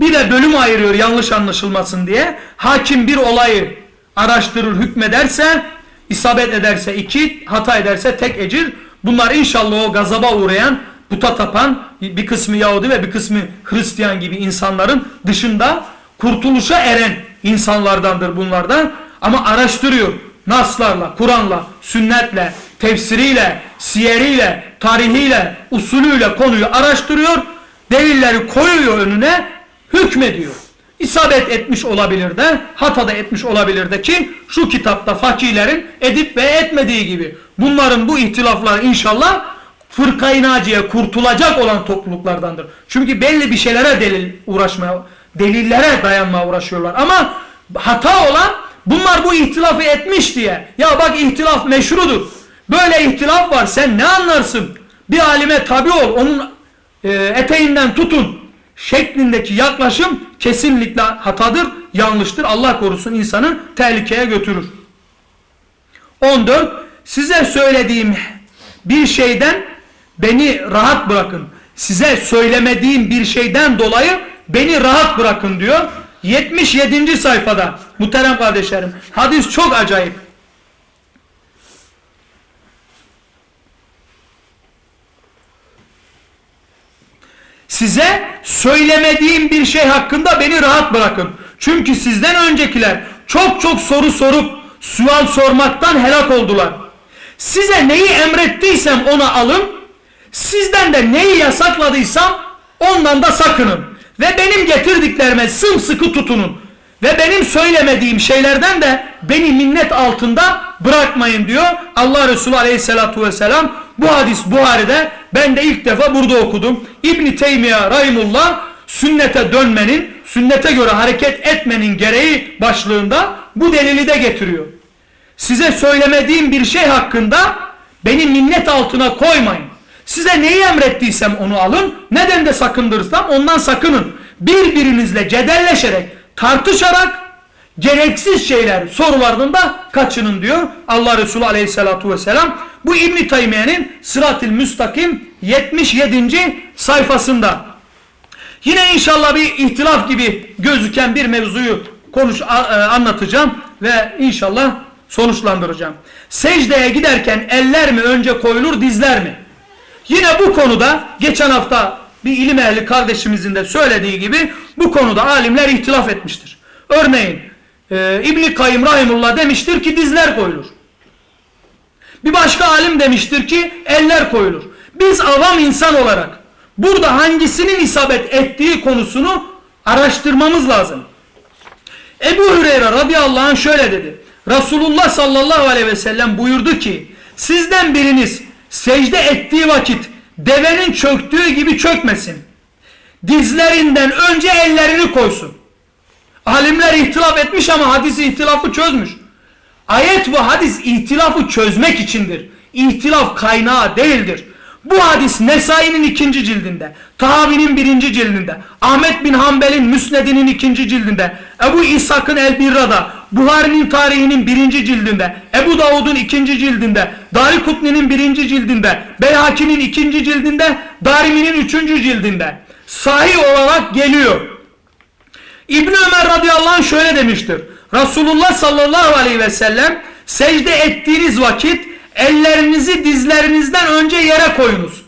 Bir de bölüm ayırıyor yanlış anlaşılmasın diye. Hakim bir olayı araştırır hükmederse, isabet ederse iki, hata ederse tek ecir. Bunlar inşallah o gazaba uğrayan puta tapan bir kısmı Yahudi ve bir kısmı Hristiyan gibi insanların dışında kurtuluşa eren insanlardandır bunlardan. Ama araştırıyor. Naslarla, Kur'an'la, sünnetle, tefsiriyle, siyeriyle, tarihiyle, usulüyle konuyu araştırıyor. Delilleri koyuyor önüne, hükmediyor. İsabet etmiş olabilir de, hata da etmiş olabilir de ki şu kitapta fakirlerin edip ve etmediği gibi. Bunların bu ihtilafları inşallah fırkayı naciye kurtulacak olan topluluklardandır. Çünkü belli bir şeylere delil uğraşmaya, delillere dayanmaya uğraşıyorlar. Ama hata olan bunlar bu ihtilafı etmiş diye. Ya bak ihtilaf meşrudur. Böyle ihtilaf var sen ne anlarsın? Bir alime tabi ol onun e, eteğinden tutun şeklindeki yaklaşım kesinlikle hatadır, yanlıştır. Allah korusun insanı tehlikeye götürür. 14. Size söylediğim bir şeyden beni rahat bırakın. Size söylemediğim bir şeyden dolayı beni rahat bırakın diyor. 77. sayfada muhterem kardeşlerim. Hadis çok acayip. Size söylemediğim bir şey hakkında beni rahat bırakın. Çünkü sizden öncekiler çok çok soru sorup sual sormaktan helak oldular. Size neyi emrettiysem onu alın. Sizden de neyi yasakladıysam ondan da sakının. Ve benim getirdiklerime sımsıkı tutunun. Ve benim söylemediğim şeylerden de beni minnet altında bırakmayın diyor. Allah Resulü aleyhissalatu vesselam bu hadis Buhari'de ben de ilk defa burada okudum. İbni Teymiye Rahimullah sünnete dönmenin, sünnete göre hareket etmenin gereği başlığında bu delili de getiriyor. Size söylemediğim bir şey hakkında beni minnet altına koymayın. Size neyi emrettiysem onu alın. Neden de sakındırırsam ondan sakının. Birbirinizle cedelleşerek, tartışarak gereksiz şeyler sorulardan da kaçının diyor Allah Resulü aleyhissalatu vesselam. Bu İbn-i Taymiye'nin Sırat-ül Müstakim 77. sayfasında. Yine inşallah bir ihtilaf gibi gözüken bir mevzuyu konuş e, anlatacağım ve inşallah sonuçlandıracağım. Secdeye giderken eller mi önce koyulur dizler mi? Yine bu konuda geçen hafta bir ilim ehli kardeşimizin de söylediği gibi bu konuda alimler ihtilaf etmiştir. Örneğin e, İbni Kayyım Rahimullah demiştir ki dizler koyulur. Bir başka alim demiştir ki eller koyulur. Biz avam insan olarak burada hangisinin isabet ettiği konusunu araştırmamız lazım. Ebu Hüreyre radıyallahu anh şöyle dedi. Resulullah sallallahu aleyhi ve sellem buyurdu ki sizden biriniz secde ettiği vakit devenin çöktüğü gibi çökmesin. Dizlerinden önce ellerini koysun. Alimler ihtilaf etmiş ama hadisi ihtilafı çözmüş. Ayet ve hadis ihtilafı çözmek içindir. İhtilaf kaynağı değildir. Bu hadis Nesai'nin ikinci cildinde, Tahavi'nin birinci cildinde, Ahmet bin Hanbel'in Müsned'inin ikinci cildinde, Ebu İshak'ın El Birra'da, Buhari'nin tarihinin birinci cildinde, Ebu Davud'un ikinci cildinde, Dari Kutni'nin birinci cildinde, Beyhaki'nin ikinci cildinde, Darimi'nin üçüncü cildinde sahih olarak geliyor. İbn Ömer radıyallahu anh şöyle demiştir. Resulullah sallallahu aleyhi ve sellem secde ettiğiniz vakit ellerinizi dizlerinizden önce yere koyunuz.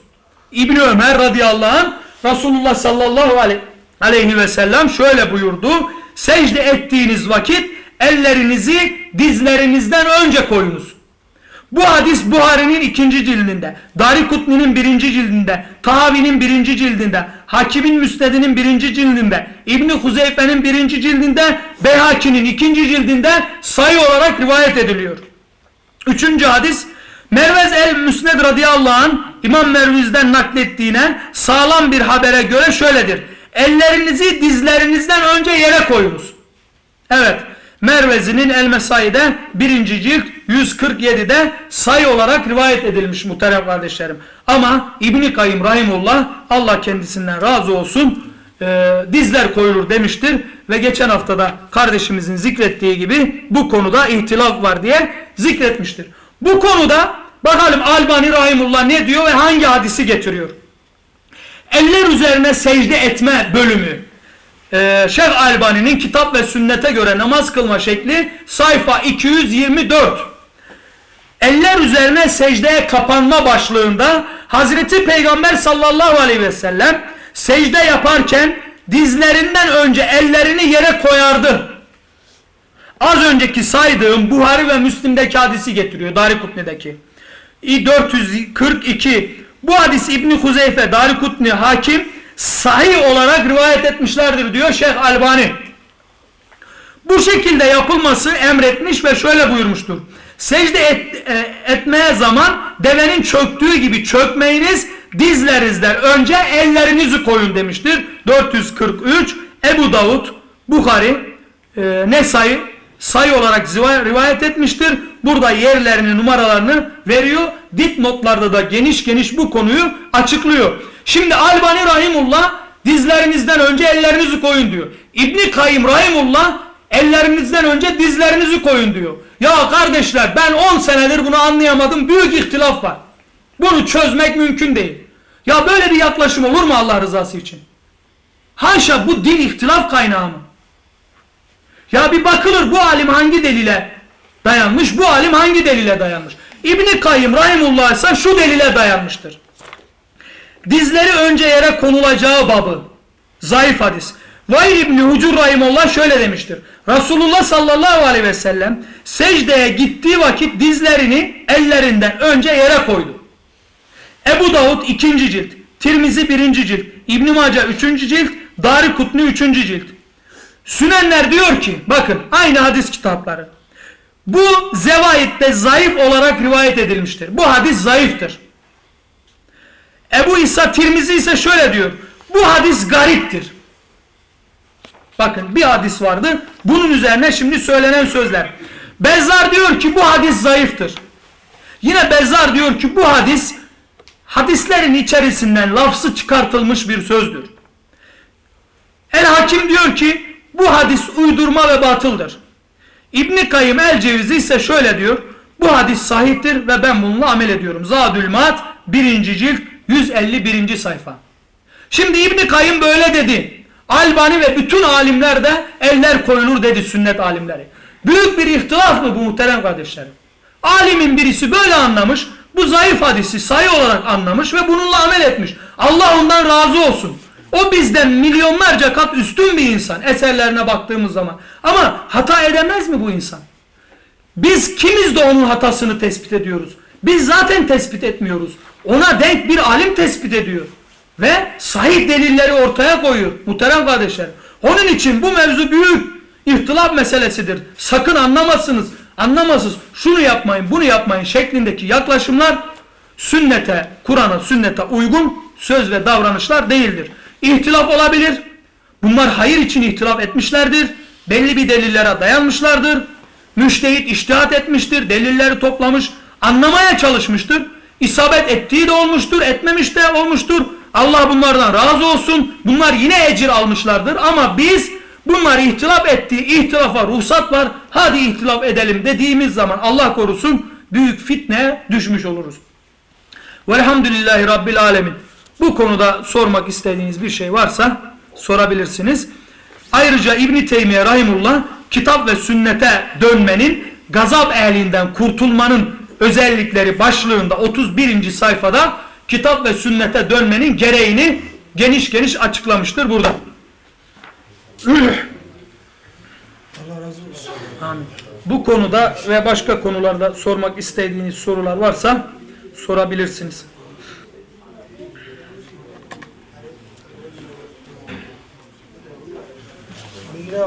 İbn Ömer radıyallahu anh Resulullah sallallahu aleyhi ve sellem şöyle buyurdu. Secde ettiğiniz vakit ellerinizi dizlerinizden önce koyunuz. Bu hadis Buhari'nin ikinci cildinde, Darikutni'nin birinci cildinde, Tahavi'nin birinci cildinde, Hakim'in Müsned'inin birinci cildinde, İbni Huzeyfe'nin birinci cildinde, Beyhaki'nin ikinci cildinde sayı olarak rivayet ediliyor. Üçüncü hadis, Mervez el-Müsned radıyallahu anh İmam Merviz'den naklettiğine sağlam bir habere göre şöyledir. Ellerinizi dizlerinizden önce yere koyunuz. Evet. Mervezi'nin El Mesai'de 1. cilt 147'de sayı olarak rivayet edilmiş muhterem kardeşlerim. Ama İbni Kayyım Rahimullah Allah kendisinden razı olsun e, dizler koyulur demiştir. Ve geçen haftada kardeşimizin zikrettiği gibi bu konuda ihtilaf var diye zikretmiştir. Bu konuda bakalım Albani Rahimullah ne diyor ve hangi hadisi getiriyor? Eller üzerine secde etme bölümü e, Şeyh Albani'nin kitap ve sünnete göre namaz kılma şekli sayfa 224. Eller üzerine secdeye kapanma başlığında Hazreti Peygamber sallallahu aleyhi ve sellem secde yaparken dizlerinden önce ellerini yere koyardı. Az önceki saydığım Buhari ve Müslim'deki hadisi getiriyor. Darikutni'deki. 442 bu hadis İbni Huzeyfe, Darikutni, Hakim sahih olarak rivayet etmişlerdir diyor Şeyh Albani. Bu şekilde yapılması emretmiş ve şöyle buyurmuştur. Secde et, e, etmeye zaman devenin çöktüğü gibi çökmeyiniz dizlerinizden önce ellerinizi koyun demiştir. 443 Ebu Davud, Bukhari, e, Nesai sayı olarak rivayet etmiştir. Burada yerlerini numaralarını veriyor. Dipnotlarda da geniş geniş bu konuyu açıklıyor. Şimdi Albani Rahimullah dizlerinizden önce ellerinizi koyun diyor. İbni Kayyım Rahimullah ellerinizden önce dizlerinizi koyun diyor. Ya kardeşler ben 10 senedir bunu anlayamadım. Büyük ihtilaf var. Bunu çözmek mümkün değil. Ya böyle bir yaklaşım olur mu Allah rızası için? Haşa bu din ihtilaf kaynağı mı? Ya bir bakılır bu alim hangi delile dayanmış, bu alim hangi delile dayanmış? İbni Kayyım Rahimullah ise şu delile dayanmıştır. Dizleri önce yere konulacağı babı. Zayıf hadis. Vay İbni Hucur Rahimullah şöyle demiştir. Resulullah sallallahu aleyhi ve sellem secdeye gittiği vakit dizlerini ellerinden önce yere koydu. Ebu Davud ikinci cilt, Tirmizi birinci cilt, İbn-i Mace üçüncü cilt, Dari Kutni üçüncü cilt. Sünenler diyor ki bakın aynı hadis kitapları. Bu zevaitte zayıf olarak rivayet edilmiştir. Bu hadis zayıftır. Ebu İsa Tirmizi ise şöyle diyor. Bu hadis gariptir. Bakın bir hadis vardı. Bunun üzerine şimdi söylenen sözler. Bezzar diyor ki bu hadis zayıftır. Yine Bezzar diyor ki bu hadis hadislerin içerisinden lafzı çıkartılmış bir sözdür. El Hakim diyor ki bu hadis uydurma ve batıldır. İbni Kayyım el Cevizi ise şöyle diyor. Bu hadis sahiptir ve ben bununla amel ediyorum. Zadül Mat 1. cilt 151. sayfa. Şimdi İbni Kayyım böyle dedi. Albani ve bütün alimler de eller koyulur dedi sünnet alimleri. Büyük bir ihtilaf mı bu muhterem kardeşlerim? Alimin birisi böyle anlamış. Bu zayıf hadisi sayı olarak anlamış ve bununla amel etmiş. Allah ondan razı olsun. O bizden milyonlarca kat üstün bir insan eserlerine baktığımız zaman. Ama hata edemez mi bu insan? Biz kimiz de onun hatasını tespit ediyoruz. Biz zaten tespit etmiyoruz. Ona denk bir alim tespit ediyor. Ve sahih delilleri ortaya koyuyor. Muhterem kardeşler. Onun için bu mevzu büyük ihtilaf meselesidir. Sakın anlamazsınız. Anlamasız şunu yapmayın bunu yapmayın şeklindeki yaklaşımlar sünnete, Kur'an'a, sünnete uygun söz ve davranışlar değildir. İhtilaf olabilir. Bunlar hayır için ihtilaf etmişlerdir. Belli bir delillere dayanmışlardır. Müştehit iştihat etmiştir. Delilleri toplamış. Anlamaya çalışmıştır. İsabet ettiği de olmuştur. Etmemiş de olmuştur. Allah bunlardan razı olsun. Bunlar yine ecir almışlardır. Ama biz bunlar ihtilaf ettiği ihtilafa ruhsat var. Hadi ihtilaf edelim dediğimiz zaman Allah korusun büyük fitneye düşmüş oluruz. Velhamdülillahi Rabbil Alemin. Bu konuda sormak istediğiniz bir şey varsa sorabilirsiniz. Ayrıca İbn Teymiye rahimullah kitap ve sünnete dönmenin gazap ehlinden kurtulmanın özellikleri başlığında 31. sayfada kitap ve sünnete dönmenin gereğini geniş geniş açıklamıştır burada. Allah razı olsun. Amin. Bu konuda ve başka konularda sormak istediğiniz sorular varsa sorabilirsiniz.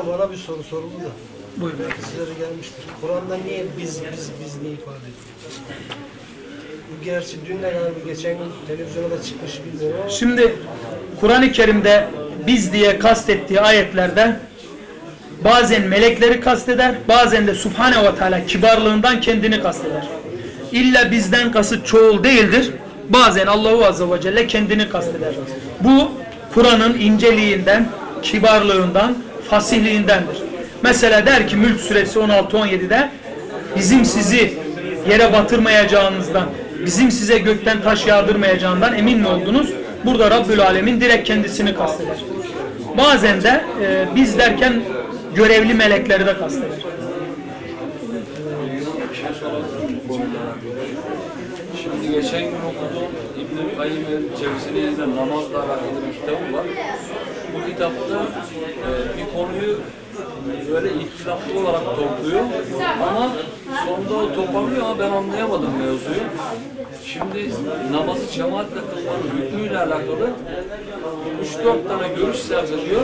Abi bana bir soru soruldu da. Buyurun. Sizlere gelmiştir. Kur'an'da niye biz biz biz niye ifade ediyor? Gerçi dün de galiba geçen gün televizyona da çıkmış bilmiyorum Şimdi Kur'an-ı Kerim'de biz diye kastettiği ayetlerde bazen melekleri kasteder, bazen de Subhane ve Teala kibarlığından kendini kasteder. İlla bizden kasıt çoğul değildir. Bazen Allahu Azze ve Celle kendini kasteder. Bu Kur'an'ın inceliğinden, kibarlığından, fasihliğindendir. Mesela der ki Mülk suresi 16-17'de bizim sizi yere batırmayacağınızdan, bizim size gökten taş yağdırmayacağından emin mi oldunuz? Burada Rabbül Alemin direkt kendisini kasteder. Bazen de e, biz derken görevli melekleri de kasteder. Şimdi geçen gün okuduğum İbn-i Kayyim el-Cevzeli'nin namazla alakalı bir kitabı var. Bu kitapta e, bir konuyu böyle ihtilaflı olarak topluyor ama sonunda toparlıyor ama ben anlayamadım mevzuyu. Şimdi namazı cemaatle kılmanın hükmüyle alakalı 3-4 tane görüş sergiliyor.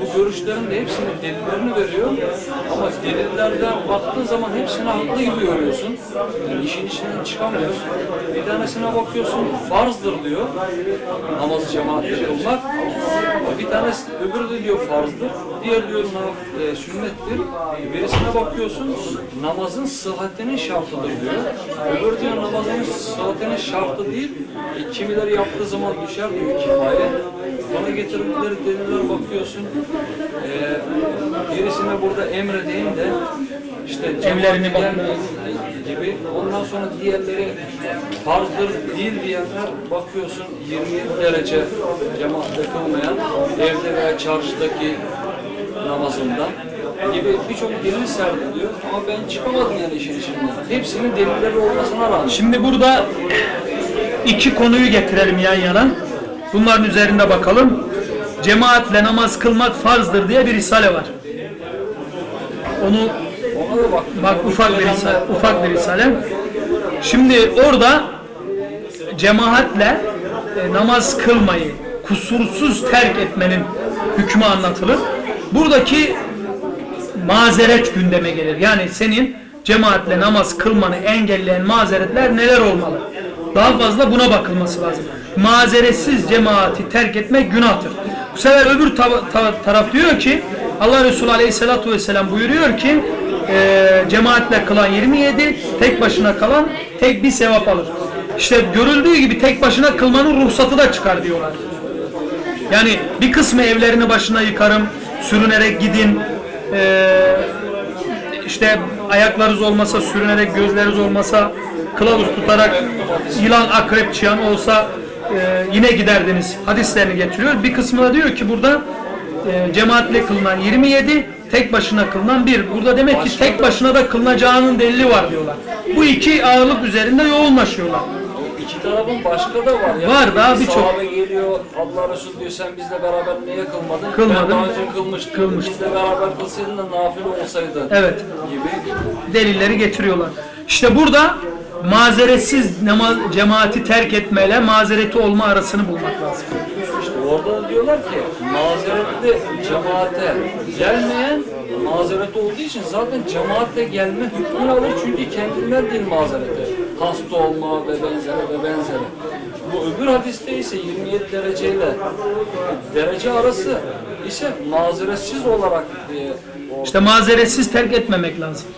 Bu görüşlerin de hepsinin delillerini veriyor. Ama delillerden baktığın zaman hepsini haklı gibi görüyorsun. Yani işin içinden çıkamıyorsun. Bir tanesine bakıyorsun farzdır diyor. Namazı cemaatle kılmak. Bir tanesi öbürü de diyor farzdır. Diğer diyor na- e, sünnettir. Birisine bakıyorsun namazın sıhhatinin şartıdır diyor. Öbürü diyor namazın sıhhatinin şartı değil. E, kimileri yaptığı zaman düşer diyor kifaye. Bana getirdikleri deliller bakıyorsun. E, birisine burada emredeyim de işte bakın. gelmeyin gibi. Ondan sonra diğerleri farzdır değil diyenler bakıyorsun 27 derece cemaatle kılmayan evde veya çarşıdaki namazından gibi birçok delil serdiliyor ama ben çıkamadım yani işin içinden. Hepsinin delilleri olmasına rağmen. Şimdi burada iki konuyu getirelim yan yana. Bunların üzerinde bakalım. Cemaatle namaz kılmak farzdır diye bir risale var. Onu bak ufak bir risale, ufak bir risale. Şimdi orada cemaatle e, namaz kılmayı kusursuz terk etmenin hükmü anlatılır. Buradaki mazeret gündeme gelir. Yani senin cemaatle namaz kılmanı engelleyen mazeretler neler olmalı? Daha fazla buna bakılması lazım. Mazeretsiz cemaati terk etmek günahtır. Bu sefer öbür ta- ta- taraf diyor ki Allah Resulü Aleyhisselatü Vesselam buyuruyor ki e, cemaatle kılan 27, tek başına kalan tek bir sevap alır. İşte görüldüğü gibi tek başına kılmanın ruhsatı da çıkar diyorlar. Yani bir kısmı evlerini başına yıkarım, sürünerek gidin, ee, işte ayaklarınız olmasa, sürünerek gözleriniz olmasa, kılavuz tutarak yılan, akrep, çıyan olsa e, yine giderdiniz hadislerini getiriyor. Bir kısmı da diyor ki burada e, cemaatle kılınan 27, tek başına kılınan bir. Burada demek ki tek başına da kılınacağının delili var diyorlar. Bu iki ağırlık üzerinde yoğunlaşıyorlar. İki tarafın başka da var. Yani Var, daha bir birçok. Sahabe geliyor, Allah Resulü diyor sen bizle beraber niye kılmadın? Kılmadım. Ben daha önce kılmıştım. Kılmıştım. Bizle beraber kılsaydın da nafile olsaydı. Evet. Gibi. delilleri getiriyorlar. İşte burada mazeretsiz namaz, cemaati terk etmeyle mazereti olma arasını bulmak lazım. İşte orada da diyorlar ki mazeretli cemaate gelmeyen mazereti olduğu için zaten cemaatle gelme hükmünü alır çünkü kendinden değil mazereti. Hasta olma ve benzeri ve benzeri. Bu öbür hadiste ise 27 dereceyle derece arası ise mazeretsiz olarak diye İşte mazeretsiz terk etmemek lazım.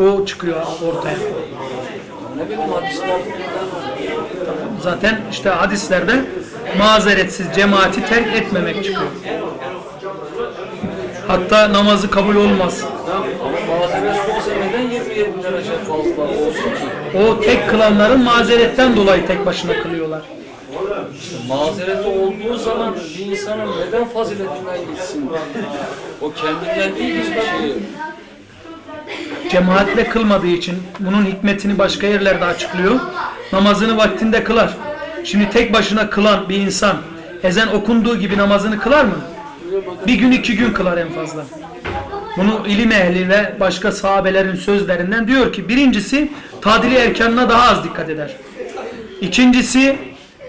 O çıkıyor ortaya. ne bileyim hadisler Zaten işte hadislerde mazeretsiz cemaati terk etmemek çıkıyor. Hatta namazı kabul olmaz. ama mazeretsiz olsa neden 27 derece fazla olsun ki? O tek kılanların mazeretten dolayı tek başına kılıyorlar. Mazereti olduğu zaman bir insanın neden faziletinden gitsin? O kendinden değil hiçbir şeyi. Cemaatle kılmadığı için bunun hikmetini başka yerlerde açıklıyor. Namazını vaktinde kılar. Şimdi tek başına kılan bir insan ezan okunduğu gibi namazını kılar mı? Bir gün iki gün kılar en fazla. Bunu ilim ehli ve başka sahabelerin sözlerinden diyor ki birincisi tadili erkanına daha az dikkat eder. İkincisi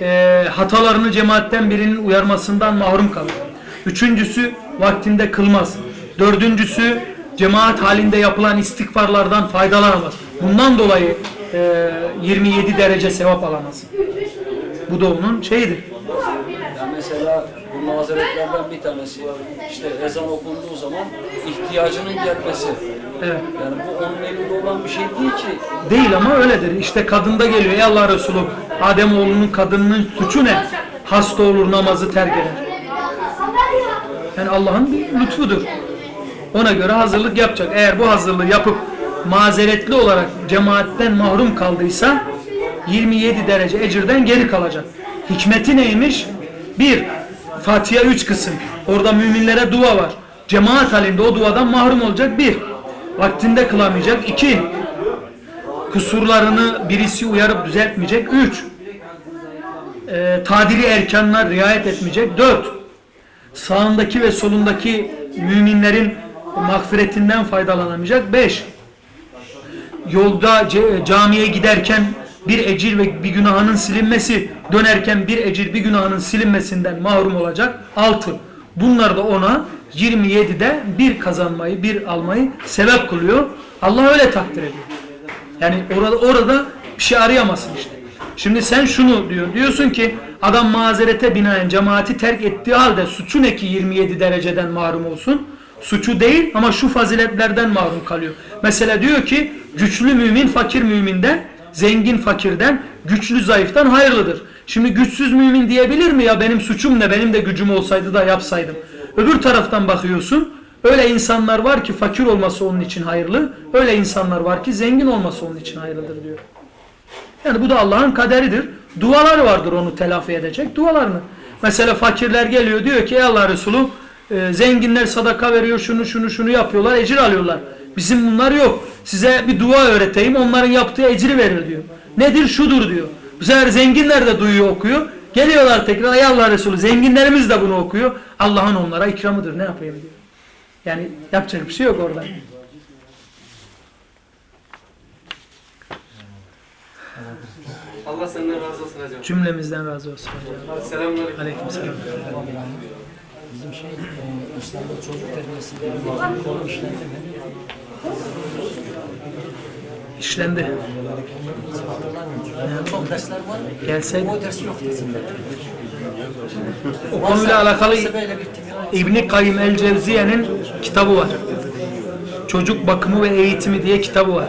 e, hatalarını cemaatten birinin uyarmasından mahrum kalır. Üçüncüsü vaktinde kılmaz. Dördüncüsü cemaat halinde yapılan istikfarlardan faydalanamaz. Bundan dolayı e, 27 derece sevap alamaz. Bu da onun şeyidir. Yani mesela mazeretlerden bir tanesi işte ezan okunduğu zaman ihtiyacının gelmesi. Evet. Yani bu onun elinde olan bir şey değil ki. Değil ama öyledir. İşte kadında geliyor. Ey Allah Resulü Adem oğlunun kadının suçu ne? Hasta olur namazı terk eder. Yani Allah'ın bir lütfudur. Ona göre hazırlık yapacak. Eğer bu hazırlığı yapıp mazeretli olarak cemaatten mahrum kaldıysa 27 derece ecirden geri kalacak. Hikmeti neymiş? Bir, Fatiha 3 kısım. Orada müminlere dua var. Cemaat halinde o duadan mahrum olacak. Bir, vaktinde kılamayacak. İki, kusurlarını birisi uyarıp düzeltmeyecek. Üç, e, tadili erkanlar riayet etmeyecek. Dört, sağındaki ve solundaki müminlerin mağfiretinden faydalanamayacak. Beş, yolda camiye giderken bir ecir ve bir günahının silinmesi, dönerken bir ecir bir günahının silinmesinden mahrum olacak. 6. Bunlar da ona 27'de bir kazanmayı, bir almayı sebep kılıyor. Allah öyle takdir ediyor. Yani orada orada bir şey arayamazsın işte. Şimdi sen şunu diyor. Diyorsun ki adam mazerete binaen cemaati terk ettiği halde suçu ne ki 27 dereceden mahrum olsun? Suçu değil ama şu faziletlerden mahrum kalıyor. Mesela diyor ki güçlü mümin fakir müminden, zengin fakirden, güçlü zayıftan hayırlıdır. Şimdi güçsüz mümin diyebilir mi ya benim suçum ne benim de gücüm olsaydı da yapsaydım. Öbür taraftan bakıyorsun öyle insanlar var ki fakir olması onun için hayırlı, öyle insanlar var ki zengin olması onun için hayırlıdır diyor. Yani bu da Allah'ın kaderidir. Duaları vardır onu telafi edecek dualarını. Mesela fakirler geliyor diyor ki ey Allah Resulü e, zenginler sadaka veriyor şunu şunu şunu yapıyorlar ecir alıyorlar. Bizim bunlar yok. Size bir dua öğreteyim onların yaptığı ecri verir diyor. Nedir şudur diyor. Bu sefer zenginler de duyuyor okuyor. Geliyorlar tekrar ey Allah Resulü zenginlerimiz de bunu okuyor. Allah'ın onlara ikramıdır ne yapayım diyor. Yani yapacak bir şey yok orada. Allah senden razı olsun hocam. Cümlemizden razı olsun hocam. Selamünaleyküm. Aleykümselam. Bizim şey, e, İslam'da çocuk terbiyesiyle ilgili konu işlendi mi? İşlendi. Çok dersler var. Gelseydi. O ders yok. O konuyla alakalı. İbni Kayyim el Cevziye'nin kitabı var. Çocuk bakımı ve eğitimi diye kitabı var.